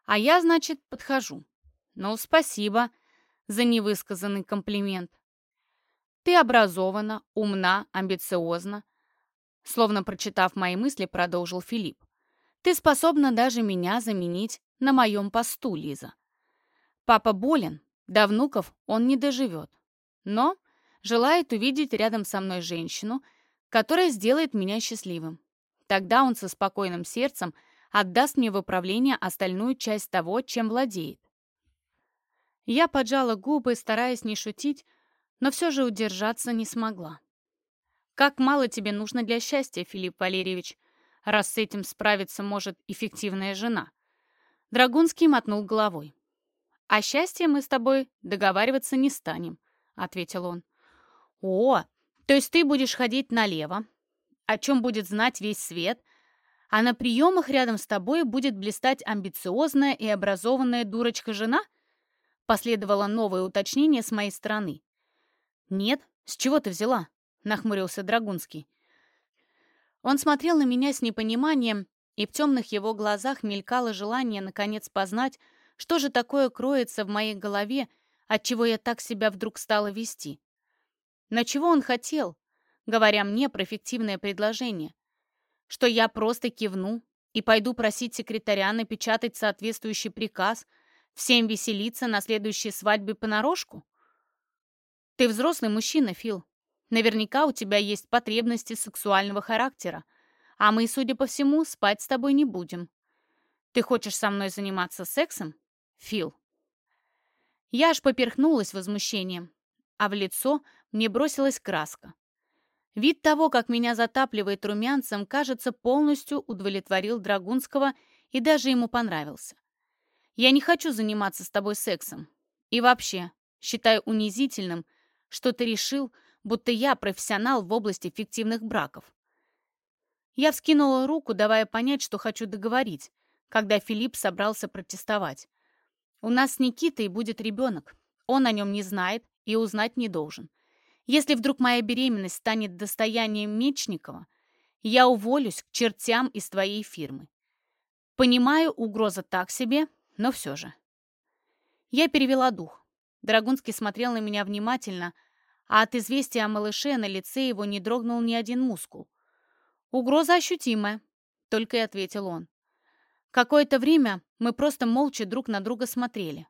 А я, значит, подхожу. Ну, спасибо за невысказанный комплимент. Ты образована, умна, амбициозна, Словно прочитав мои мысли, продолжил Филипп. «Ты способна даже меня заменить на моем посту, Лиза. Папа болен, до внуков он не доживет. Но желает увидеть рядом со мной женщину, которая сделает меня счастливым. Тогда он со спокойным сердцем отдаст мне в управление остальную часть того, чем владеет. Я поджала губы, стараясь не шутить, но все же удержаться не смогла. Как мало тебе нужно для счастья, Филипп Валерьевич, раз с этим справиться может эффективная жена. Драгунский мотнул головой. «О счастье мы с тобой договариваться не станем», — ответил он. «О, то есть ты будешь ходить налево, о чем будет знать весь свет, а на приемах рядом с тобой будет блистать амбициозная и образованная дурочка-жена?» Последовало новое уточнение с моей стороны. «Нет, с чего ты взяла?» — нахмурился Драгунский. Он смотрел на меня с непониманием, и в темных его глазах мелькало желание наконец познать, что же такое кроется в моей голове, отчего я так себя вдруг стала вести. Но чего он хотел, говоря мне про фиктивное предложение? Что я просто кивну и пойду просить секретаря напечатать соответствующий приказ, всем веселиться на следующей свадьбе понарошку? Ты взрослый мужчина, Фил, Наверняка у тебя есть потребности сексуального характера, а мы, судя по всему, спать с тобой не будем. Ты хочешь со мной заниматься сексом, Фил?» Я аж поперхнулась возмущением, а в лицо мне бросилась краска. Вид того, как меня затапливает румянцем, кажется, полностью удовлетворил Драгунского и даже ему понравился. «Я не хочу заниматься с тобой сексом. И вообще, считаю унизительным, что ты решил, будто я профессионал в области фиктивных браков. Я вскинула руку, давая понять, что хочу договорить, когда Филипп собрался протестовать. У нас с Никитой будет ребенок. Он о нем не знает и узнать не должен. Если вдруг моя беременность станет достоянием Мечникова, я уволюсь к чертям из твоей фирмы. Понимаю, угроза так себе, но все же. Я перевела дух. Драгунский смотрел на меня внимательно, а от известия о малыше на лице его не дрогнул ни один мускул. «Угроза ощутимая», — только и ответил он. Какое-то время мы просто молча друг на друга смотрели.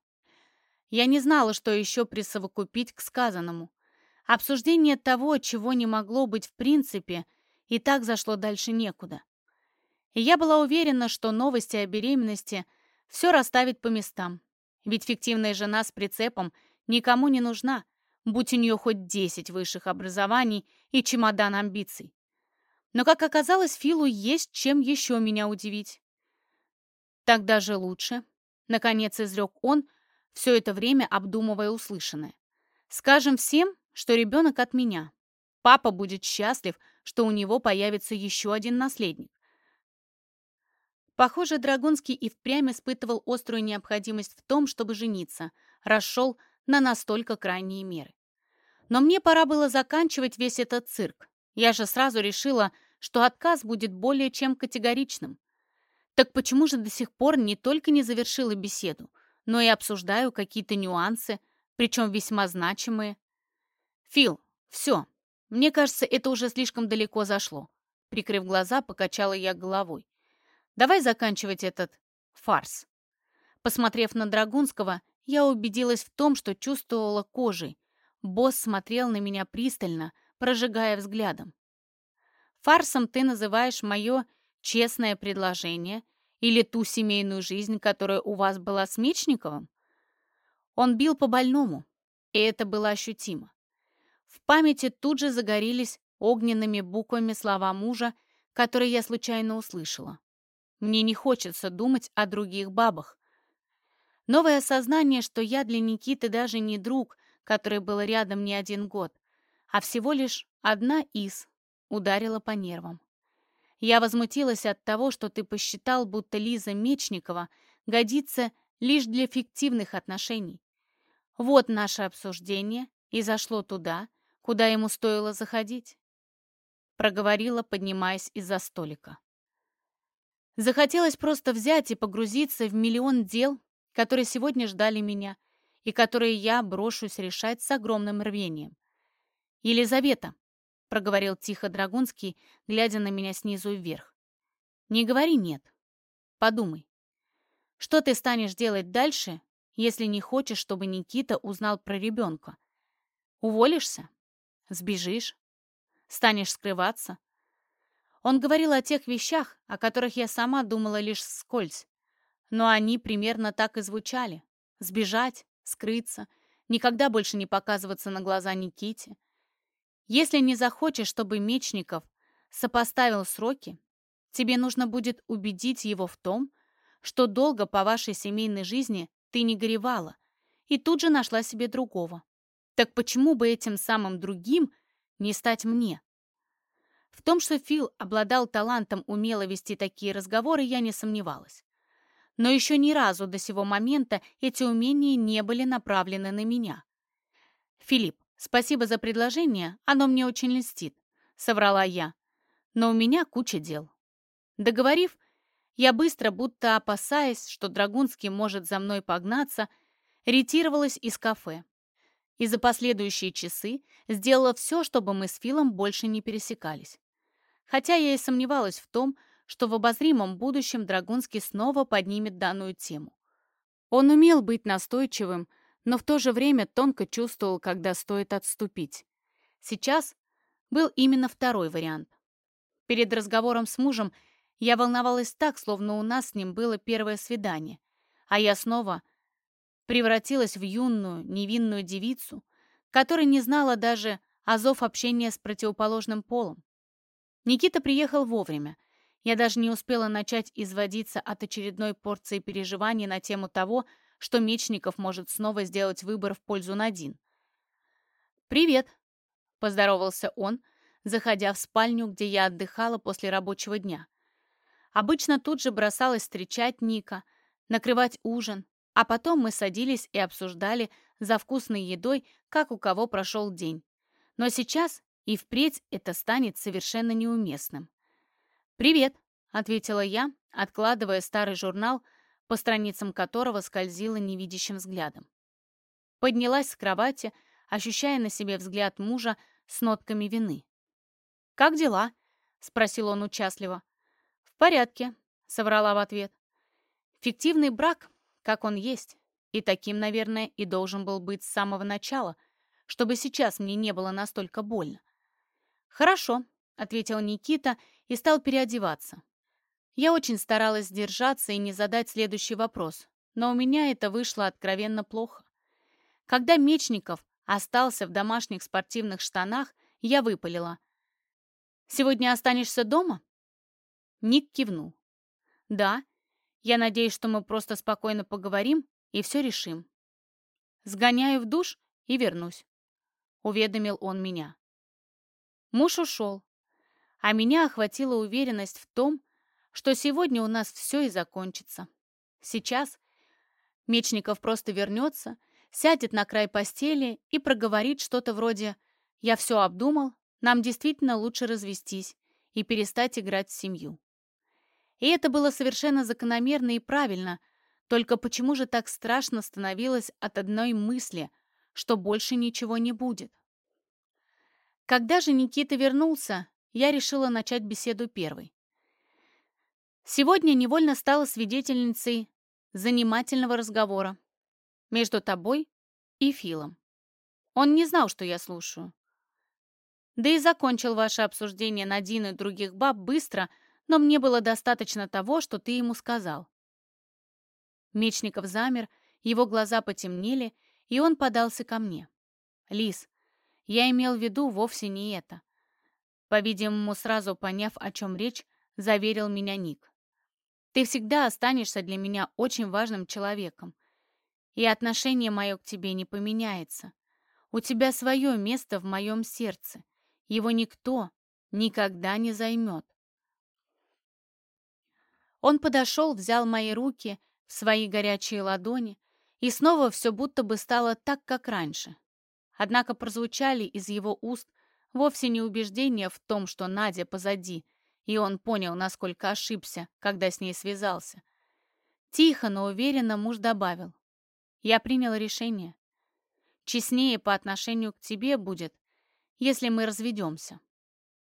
Я не знала, что еще присовокупить к сказанному. Обсуждение того, чего не могло быть в принципе, и так зашло дальше некуда. И я была уверена, что новости о беременности все расставит по местам. Ведь фиктивная жена с прицепом никому не нужна, будь у нее хоть десять высших образований и чемодан амбиций. Но, как оказалось, Филу есть чем еще меня удивить. Так даже лучше. Наконец изрек он, все это время обдумывая услышанное. Скажем всем, что ребенок от меня. Папа будет счастлив, что у него появится еще один наследник. Похоже, Драгунский и впрямь испытывал острую необходимость в том, чтобы жениться, расшел на настолько крайние меры. Но мне пора было заканчивать весь этот цирк. Я же сразу решила, что отказ будет более чем категоричным. Так почему же до сих пор не только не завершила беседу, но и обсуждаю какие-то нюансы, причем весьма значимые? Фил, все. Мне кажется, это уже слишком далеко зашло. Прикрыв глаза, покачала я головой. Давай заканчивать этот фарс. Посмотрев на Драгунского, я убедилась в том, что чувствовала кожей. Босс смотрел на меня пристально, прожигая взглядом. Фарсом ты называешь мое честное предложение или ту семейную жизнь, которая у вас была с Мечниковым? Он бил по больному, и это было ощутимо. В памяти тут же загорелись огненными буквами слова мужа, которые я случайно услышала. Мне не хочется думать о других бабах. Новое осознание, что я для Никиты даже не друг, который был рядом не один год, а всего лишь одна из, ударила по нервам. Я возмутилась от того, что ты посчитал, будто Лиза Мечникова годится лишь для фиктивных отношений. Вот наше обсуждение и зашло туда, куда ему стоило заходить. Проговорила, поднимаясь из-за столика. Захотелось просто взять и погрузиться в миллион дел, которые сегодня ждали меня и которые я брошусь решать с огромным рвением. «Елизавета», — проговорил тихо Драгунский, глядя на меня снизу вверх, — «не говори «нет». Подумай. Что ты станешь делать дальше, если не хочешь, чтобы Никита узнал про ребенка? Уволишься? Сбежишь? Станешь скрываться? Он говорил о тех вещах, о которых я сама думала лишь вскользь. Но они примерно так и звучали. Сбежать, скрыться, никогда больше не показываться на глаза Никите. Если не захочешь, чтобы Мечников сопоставил сроки, тебе нужно будет убедить его в том, что долго по вашей семейной жизни ты не горевала, и тут же нашла себе другого. Так почему бы этим самым другим не стать мне? В том, что Фил обладал талантом умело вести такие разговоры, я не сомневалась. Но еще ни разу до сего момента эти умения не были направлены на меня. «Филипп, спасибо за предложение, оно мне очень льстит», — соврала я. «Но у меня куча дел». Договорив, я быстро, будто опасаясь, что Драгунский может за мной погнаться, ретировалась из кафе. И за последующие часы сделала все, чтобы мы с Филом больше не пересекались хотя я и сомневалась в том, что в обозримом будущем Драгунский снова поднимет данную тему. Он умел быть настойчивым, но в то же время тонко чувствовал, когда стоит отступить. Сейчас был именно второй вариант. Перед разговором с мужем я волновалась так, словно у нас с ним было первое свидание, а я снова превратилась в юную, невинную девицу, которая не знала даже азов общения с противоположным полом. Никита приехал вовремя. Я даже не успела начать изводиться от очередной порции переживаний на тему того, что Мечников может снова сделать выбор в пользу Надин. «Привет», — поздоровался он, заходя в спальню, где я отдыхала после рабочего дня. Обычно тут же бросалась встречать Ника, накрывать ужин, а потом мы садились и обсуждали за вкусной едой, как у кого прошел день. Но сейчас и впредь это станет совершенно неуместным. «Привет», — ответила я, откладывая старый журнал, по страницам которого скользила невидящим взглядом. Поднялась с кровати, ощущая на себе взгляд мужа с нотками вины. «Как дела?» — спросил он участливо. «В порядке», — соврала в ответ. «Фиктивный брак, как он есть, и таким, наверное, и должен был быть с самого начала, чтобы сейчас мне не было настолько больно». «Хорошо», — ответил Никита и стал переодеваться. Я очень старалась сдержаться и не задать следующий вопрос, но у меня это вышло откровенно плохо. Когда Мечников остался в домашних спортивных штанах, я выпалила. «Сегодня останешься дома?» Ник кивнул. «Да. Я надеюсь, что мы просто спокойно поговорим и все решим. Сгоняю в душ и вернусь», — уведомил он меня. Муж ушел, а меня охватила уверенность в том, что сегодня у нас все и закончится. Сейчас Мечников просто вернется — сядет на край постели и проговорит что-то вроде «Я все обдумал, нам действительно лучше развестись и перестать играть в семью». И это было совершенно закономерно и правильно, только почему же так страшно становилось от одной мысли, что больше ничего не будет? Когда же Никита вернулся, я решила начать беседу первой. Сегодня невольно стала свидетельницей занимательного разговора, между тобой и Филом. Он не знал, что я слушаю. Да и закончил ваше обсуждение Надин и других баб быстро, но мне было достаточно того, что ты ему сказал. Мечников замер, его глаза потемнели, и он подался ко мне. «Лис, я имел в виду вовсе не это». По-видимому, сразу поняв, о чем речь, заверил меня Ник. «Ты всегда останешься для меня очень важным человеком и отношение мое к тебе не поменяется. У тебя свое место в моем сердце. Его никто никогда не займет. Он подошел, взял мои руки в свои горячие ладони, и снова все будто бы стало так, как раньше. Однако прозвучали из его уст вовсе не убеждения в том, что Надя позади, и он понял, насколько ошибся, когда с ней связался. Тихо, но уверенно муж добавил. Я принял решение. Честнее по отношению к тебе будет, если мы разведемся.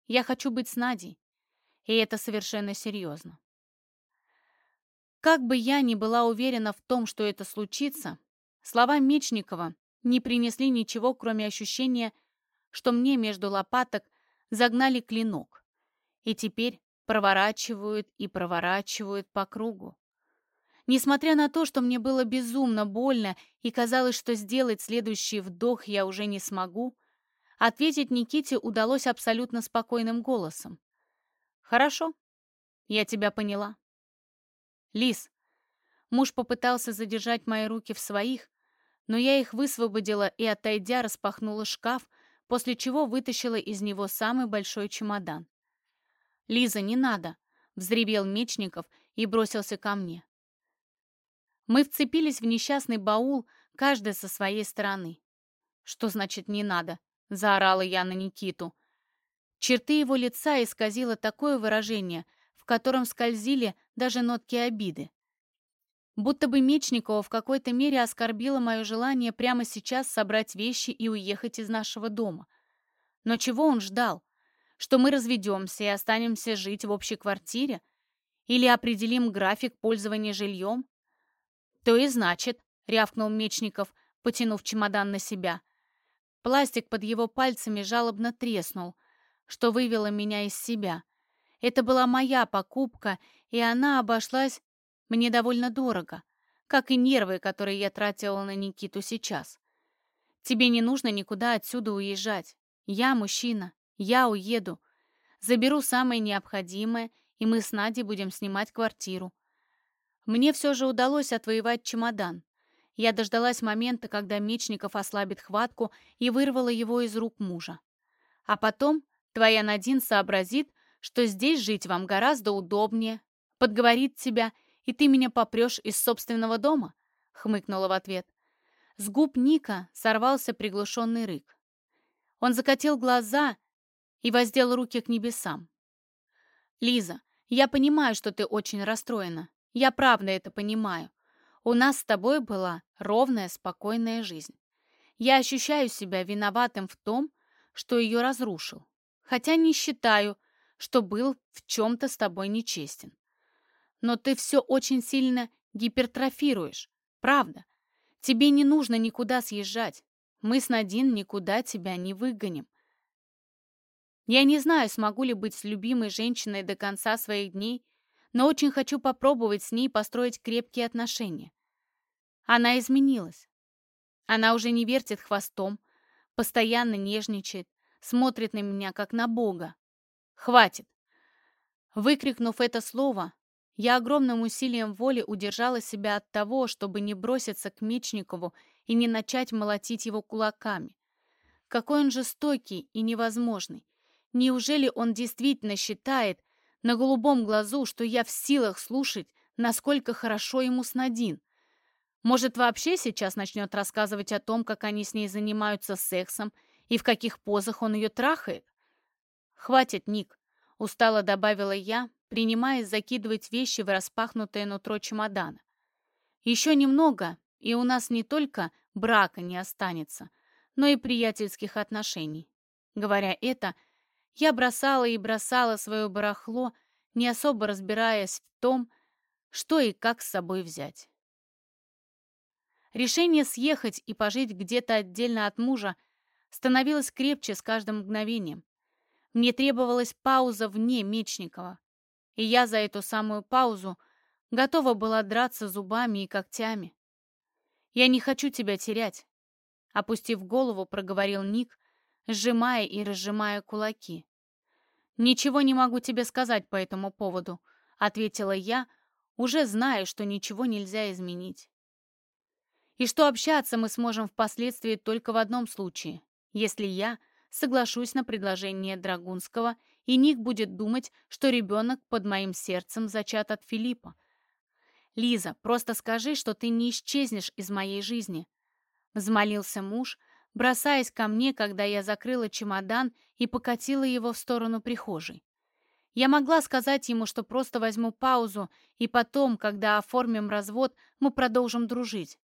Я хочу быть с Надей, и это совершенно серьезно. Как бы я ни была уверена в том, что это случится, слова Мечникова не принесли ничего, кроме ощущения, что мне между лопаток загнали клинок, и теперь проворачивают и проворачивают по кругу. Несмотря на то, что мне было безумно больно и казалось, что сделать следующий вдох я уже не смогу, ответить Никите удалось абсолютно спокойным голосом. «Хорошо, я тебя поняла». «Лис». Муж попытался задержать мои руки в своих, но я их высвободила и, отойдя, распахнула шкаф, после чего вытащила из него самый большой чемодан. «Лиза, не надо!» — взревел Мечников и бросился ко мне. Мы вцепились в несчастный баул, каждая со своей стороны. «Что значит «не надо»?» — заорала я на Никиту. Черты его лица исказило такое выражение, в котором скользили даже нотки обиды. Будто бы Мечникова в какой-то мере оскорбило мое желание прямо сейчас собрать вещи и уехать из нашего дома. Но чего он ждал? Что мы разведемся и останемся жить в общей квартире? Или определим график пользования жильем? «То и значит», — рявкнул Мечников, потянув чемодан на себя. Пластик под его пальцами жалобно треснул, что вывело меня из себя. Это была моя покупка, и она обошлась мне довольно дорого, как и нервы, которые я тратила на Никиту сейчас. Тебе не нужно никуда отсюда уезжать. Я мужчина, я уеду. Заберу самое необходимое, и мы с Надей будем снимать квартиру. Мне все же удалось отвоевать чемодан. Я дождалась момента, когда Мечников ослабит хватку и вырвала его из рук мужа. А потом твоя Надин сообразит, что здесь жить вам гораздо удобнее, подговорит тебя, и ты меня попрешь из собственного дома?» — хмыкнула в ответ. С губ Ника сорвался приглушенный рык. Он закатил глаза и воздел руки к небесам. «Лиза, я понимаю, что ты очень расстроена. Я правда это понимаю. У нас с тобой была ровная, спокойная жизнь. Я ощущаю себя виноватым в том, что ее разрушил, хотя не считаю, что был в чем-то с тобой нечестен. Но ты все очень сильно гипертрофируешь, правда. Тебе не нужно никуда съезжать. Мы с Надин никуда тебя не выгоним. Я не знаю, смогу ли быть с любимой женщиной до конца своих дней, но очень хочу попробовать с ней построить крепкие отношения. Она изменилась. Она уже не вертит хвостом, постоянно нежничает, смотрит на меня, как на Бога. Хватит. Выкрикнув это слово, я огромным усилием воли удержала себя от того, чтобы не броситься к Мечникову и не начать молотить его кулаками. Какой он жестокий и невозможный. Неужели он действительно считает на голубом глазу, что я в силах слушать, насколько хорошо ему с Надин? Может, вообще сейчас начнет рассказывать о том, как они с ней занимаются сексом и в каких позах он ее трахает? «Хватит, Ник», — устало добавила я, принимаясь закидывать вещи в распахнутое нутро чемодана. Еще немного, и у нас не только брака не останется, но и приятельских отношений. Говоря это, я бросала и бросала свое барахло, не особо разбираясь в том, что и как с собой взять. Решение съехать и пожить где-то отдельно от мужа становилось крепче с каждым мгновением. Мне требовалась пауза вне Мечникова, и я за эту самую паузу готова была драться зубами и когтями. «Я не хочу тебя терять», — опустив голову, проговорил Ник, сжимая и разжимая кулаки. «Ничего не могу тебе сказать по этому поводу», — ответила я, уже зная, что ничего нельзя изменить. И что общаться мы сможем впоследствии только в одном случае, если я соглашусь на предложение Драгунского и Ник будет думать, что ребенок под моим сердцем зачат от Филиппа. «Лиза, просто скажи, что ты не исчезнешь из моей жизни», — взмолился муж, бросаясь ко мне, когда я закрыла чемодан и покатила его в сторону прихожей. Я могла сказать ему, что просто возьму паузу, и потом, когда оформим развод, мы продолжим дружить.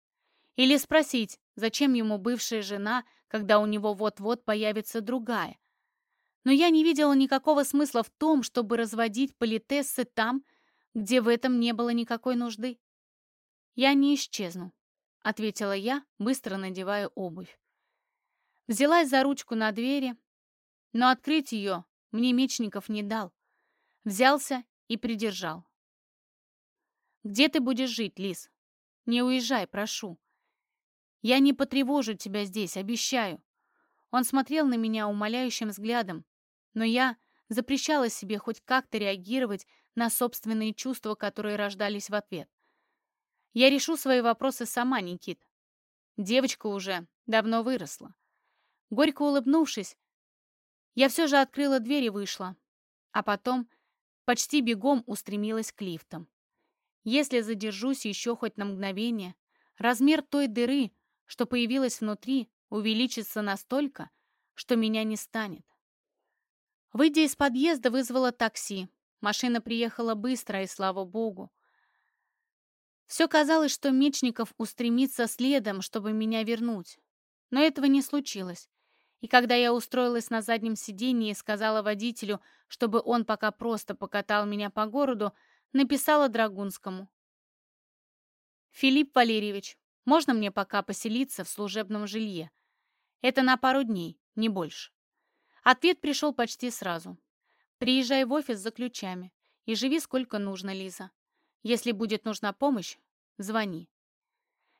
Или спросить, зачем ему бывшая жена, когда у него вот-вот появится другая, но я не видела никакого смысла в том, чтобы разводить политессы там, где в этом не было никакой нужды. «Я не исчезну», — ответила я, быстро надевая обувь. Взялась за ручку на двери, но открыть ее мне Мечников не дал. Взялся и придержал. «Где ты будешь жить, Лис? Не уезжай, прошу. Я не потревожу тебя здесь, обещаю». Он смотрел на меня умоляющим взглядом, но я запрещала себе хоть как-то реагировать на собственные чувства, которые рождались в ответ. Я решу свои вопросы сама, Никит. Девочка уже давно выросла. Горько улыбнувшись, я все же открыла дверь и вышла, а потом почти бегом устремилась к лифтам. Если задержусь еще хоть на мгновение, размер той дыры, что появилась внутри, увеличится настолько, что меня не станет. Выйдя из подъезда, вызвала такси. Машина приехала быстро, и слава богу. Все казалось, что Мечников устремится следом, чтобы меня вернуть. Но этого не случилось. И когда я устроилась на заднем сиденье и сказала водителю, чтобы он пока просто покатал меня по городу, написала Драгунскому. «Филипп Валерьевич, можно мне пока поселиться в служебном жилье? Это на пару дней, не больше». Ответ пришел почти сразу. «Приезжай в офис за ключами и живи сколько нужно, Лиза. Если будет нужна помощь, звони».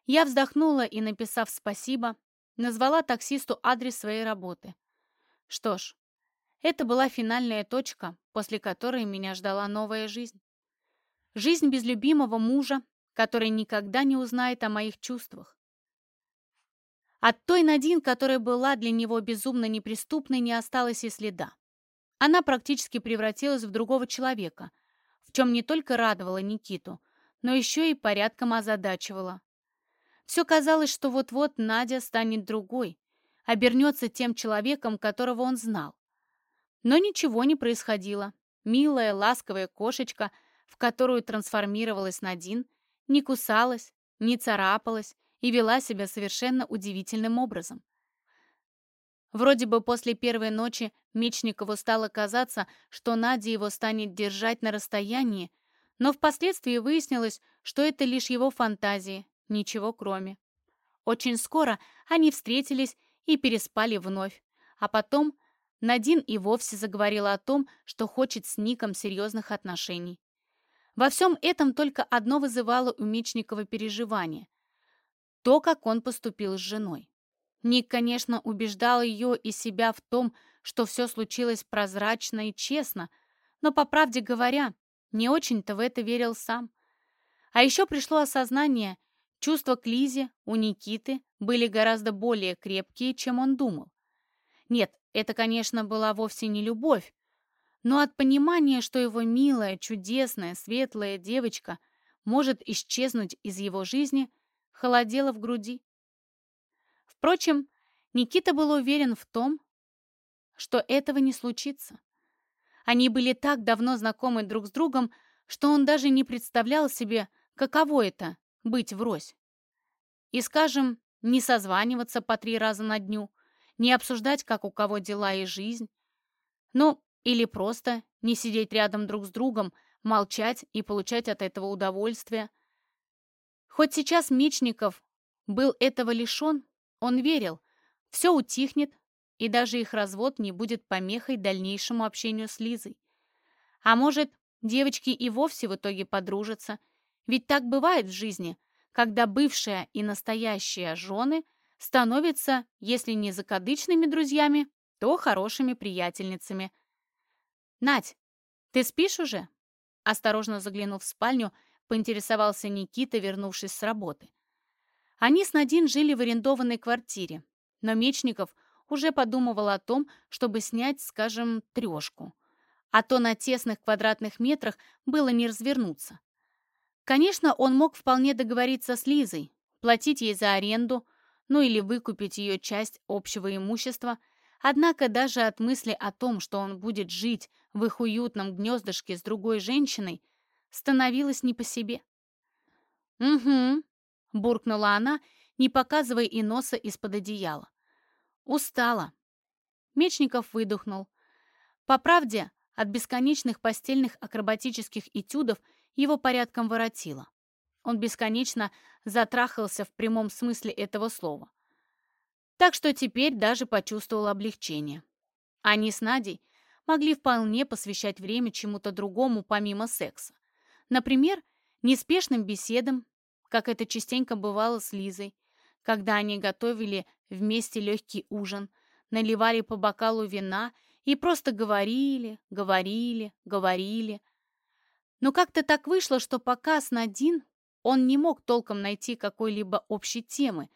Я вздохнула и, написав «спасибо», назвала таксисту адрес своей работы. Что ж, это была финальная точка, после которой меня ждала новая жизнь. Жизнь без любимого мужа, который никогда не узнает о моих чувствах. От той Надин, которая была для него безумно неприступной, не осталось и следа. Она практически превратилась в другого человека, в чем не только радовала Никиту, но еще и порядком озадачивала. Все казалось, что вот-вот Надя станет другой, обернется тем человеком, которого он знал. Но ничего не происходило. Милая, ласковая кошечка, в которую трансформировалась Надин, не кусалась, не царапалась и вела себя совершенно удивительным образом. Вроде бы после первой ночи Мечникову стало казаться, что Надя его станет держать на расстоянии, но впоследствии выяснилось, что это лишь его фантазии, ничего кроме. Очень скоро они встретились и переспали вновь, а потом Надин и вовсе заговорила о том, что хочет с Ником серьезных отношений. Во всем этом только одно вызывало у Мечникова переживание — то, как он поступил с женой. Ник, конечно, убеждал ее и себя в том, что все случилось прозрачно и честно, но, по правде говоря, не очень-то в это верил сам. А еще пришло осознание, чувства к Лизе у Никиты были гораздо более крепкие, чем он думал. Нет, это, конечно, была вовсе не любовь, но от понимания, что его милая, чудесная, светлая девочка может исчезнуть из его жизни, холодело в груди. Впрочем, Никита был уверен в том, что этого не случится. Они были так давно знакомы друг с другом, что он даже не представлял себе, каково это — быть врозь. И, скажем, не созваниваться по три раза на дню, не обсуждать, как у кого дела и жизнь. Ну, или просто не сидеть рядом друг с другом, молчать и получать от этого удовольствие. Хоть сейчас Мечников был этого лишен, он верил, все утихнет, и даже их развод не будет помехой дальнейшему общению с Лизой. А может, девочки и вовсе в итоге подружатся, ведь так бывает в жизни, когда бывшая и настоящая жены становятся, если не закадычными друзьями, то хорошими приятельницами. «Надь, ты спишь уже?» Осторожно заглянув в спальню, поинтересовался Никита, вернувшись с работы. Они с Надин жили в арендованной квартире, но Мечников уже подумывал о том, чтобы снять, скажем, трешку. А то на тесных квадратных метрах было не развернуться. Конечно, он мог вполне договориться с Лизой, платить ей за аренду, ну или выкупить ее часть общего имущества, однако даже от мысли о том, что он будет жить в их уютном гнездышке с другой женщиной, становилось не по себе. «Угу», — буркнула она, не показывая и носа из-под одеяла. «Устала». Мечников выдохнул. По правде, от бесконечных постельных акробатических этюдов его порядком воротило. Он бесконечно затрахался в прямом смысле этого слова. Так что теперь даже почувствовал облегчение. Они с Надей могли вполне посвящать время чему-то другому помимо секса. Например, неспешным беседам, как это частенько бывало с Лизой, когда они готовили вместе легкий ужин, наливали по бокалу вина и просто говорили, говорили, говорили. Но как-то так вышло, что пока с Надин он не мог толком найти какой-либо общей темы,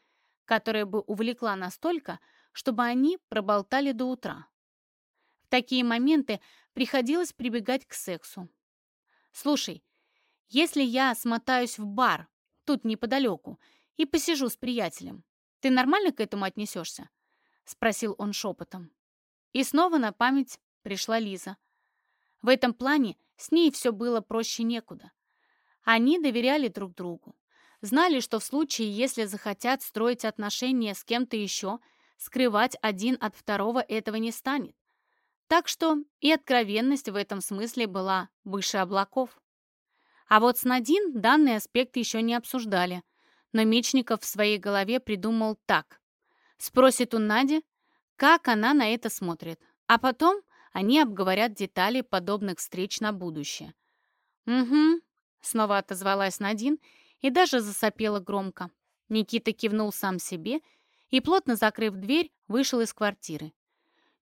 которая бы увлекла настолько, чтобы они проболтали до утра. В такие моменты приходилось прибегать к сексу. «Слушай, если я смотаюсь в бар, тут неподалеку, и посижу с приятелем, ты нормально к этому отнесешься?» — спросил он шепотом. И снова на память пришла Лиза. В этом плане с ней все было проще некуда. Они доверяли друг другу. Знали, что в случае, если захотят строить отношения с кем-то еще, скрывать один от второго этого не станет. Так что и откровенность в этом смысле была выше облаков. А вот с Надин данный аспект еще не обсуждали, но Мечников в своей голове придумал так. Спросит у Нади, как она на это смотрит, а потом они обговорят детали подобных встреч на будущее. «Угу», — снова отозвалась Надин и даже засопела громко. Никита кивнул сам себе и, плотно закрыв дверь, вышел из квартиры.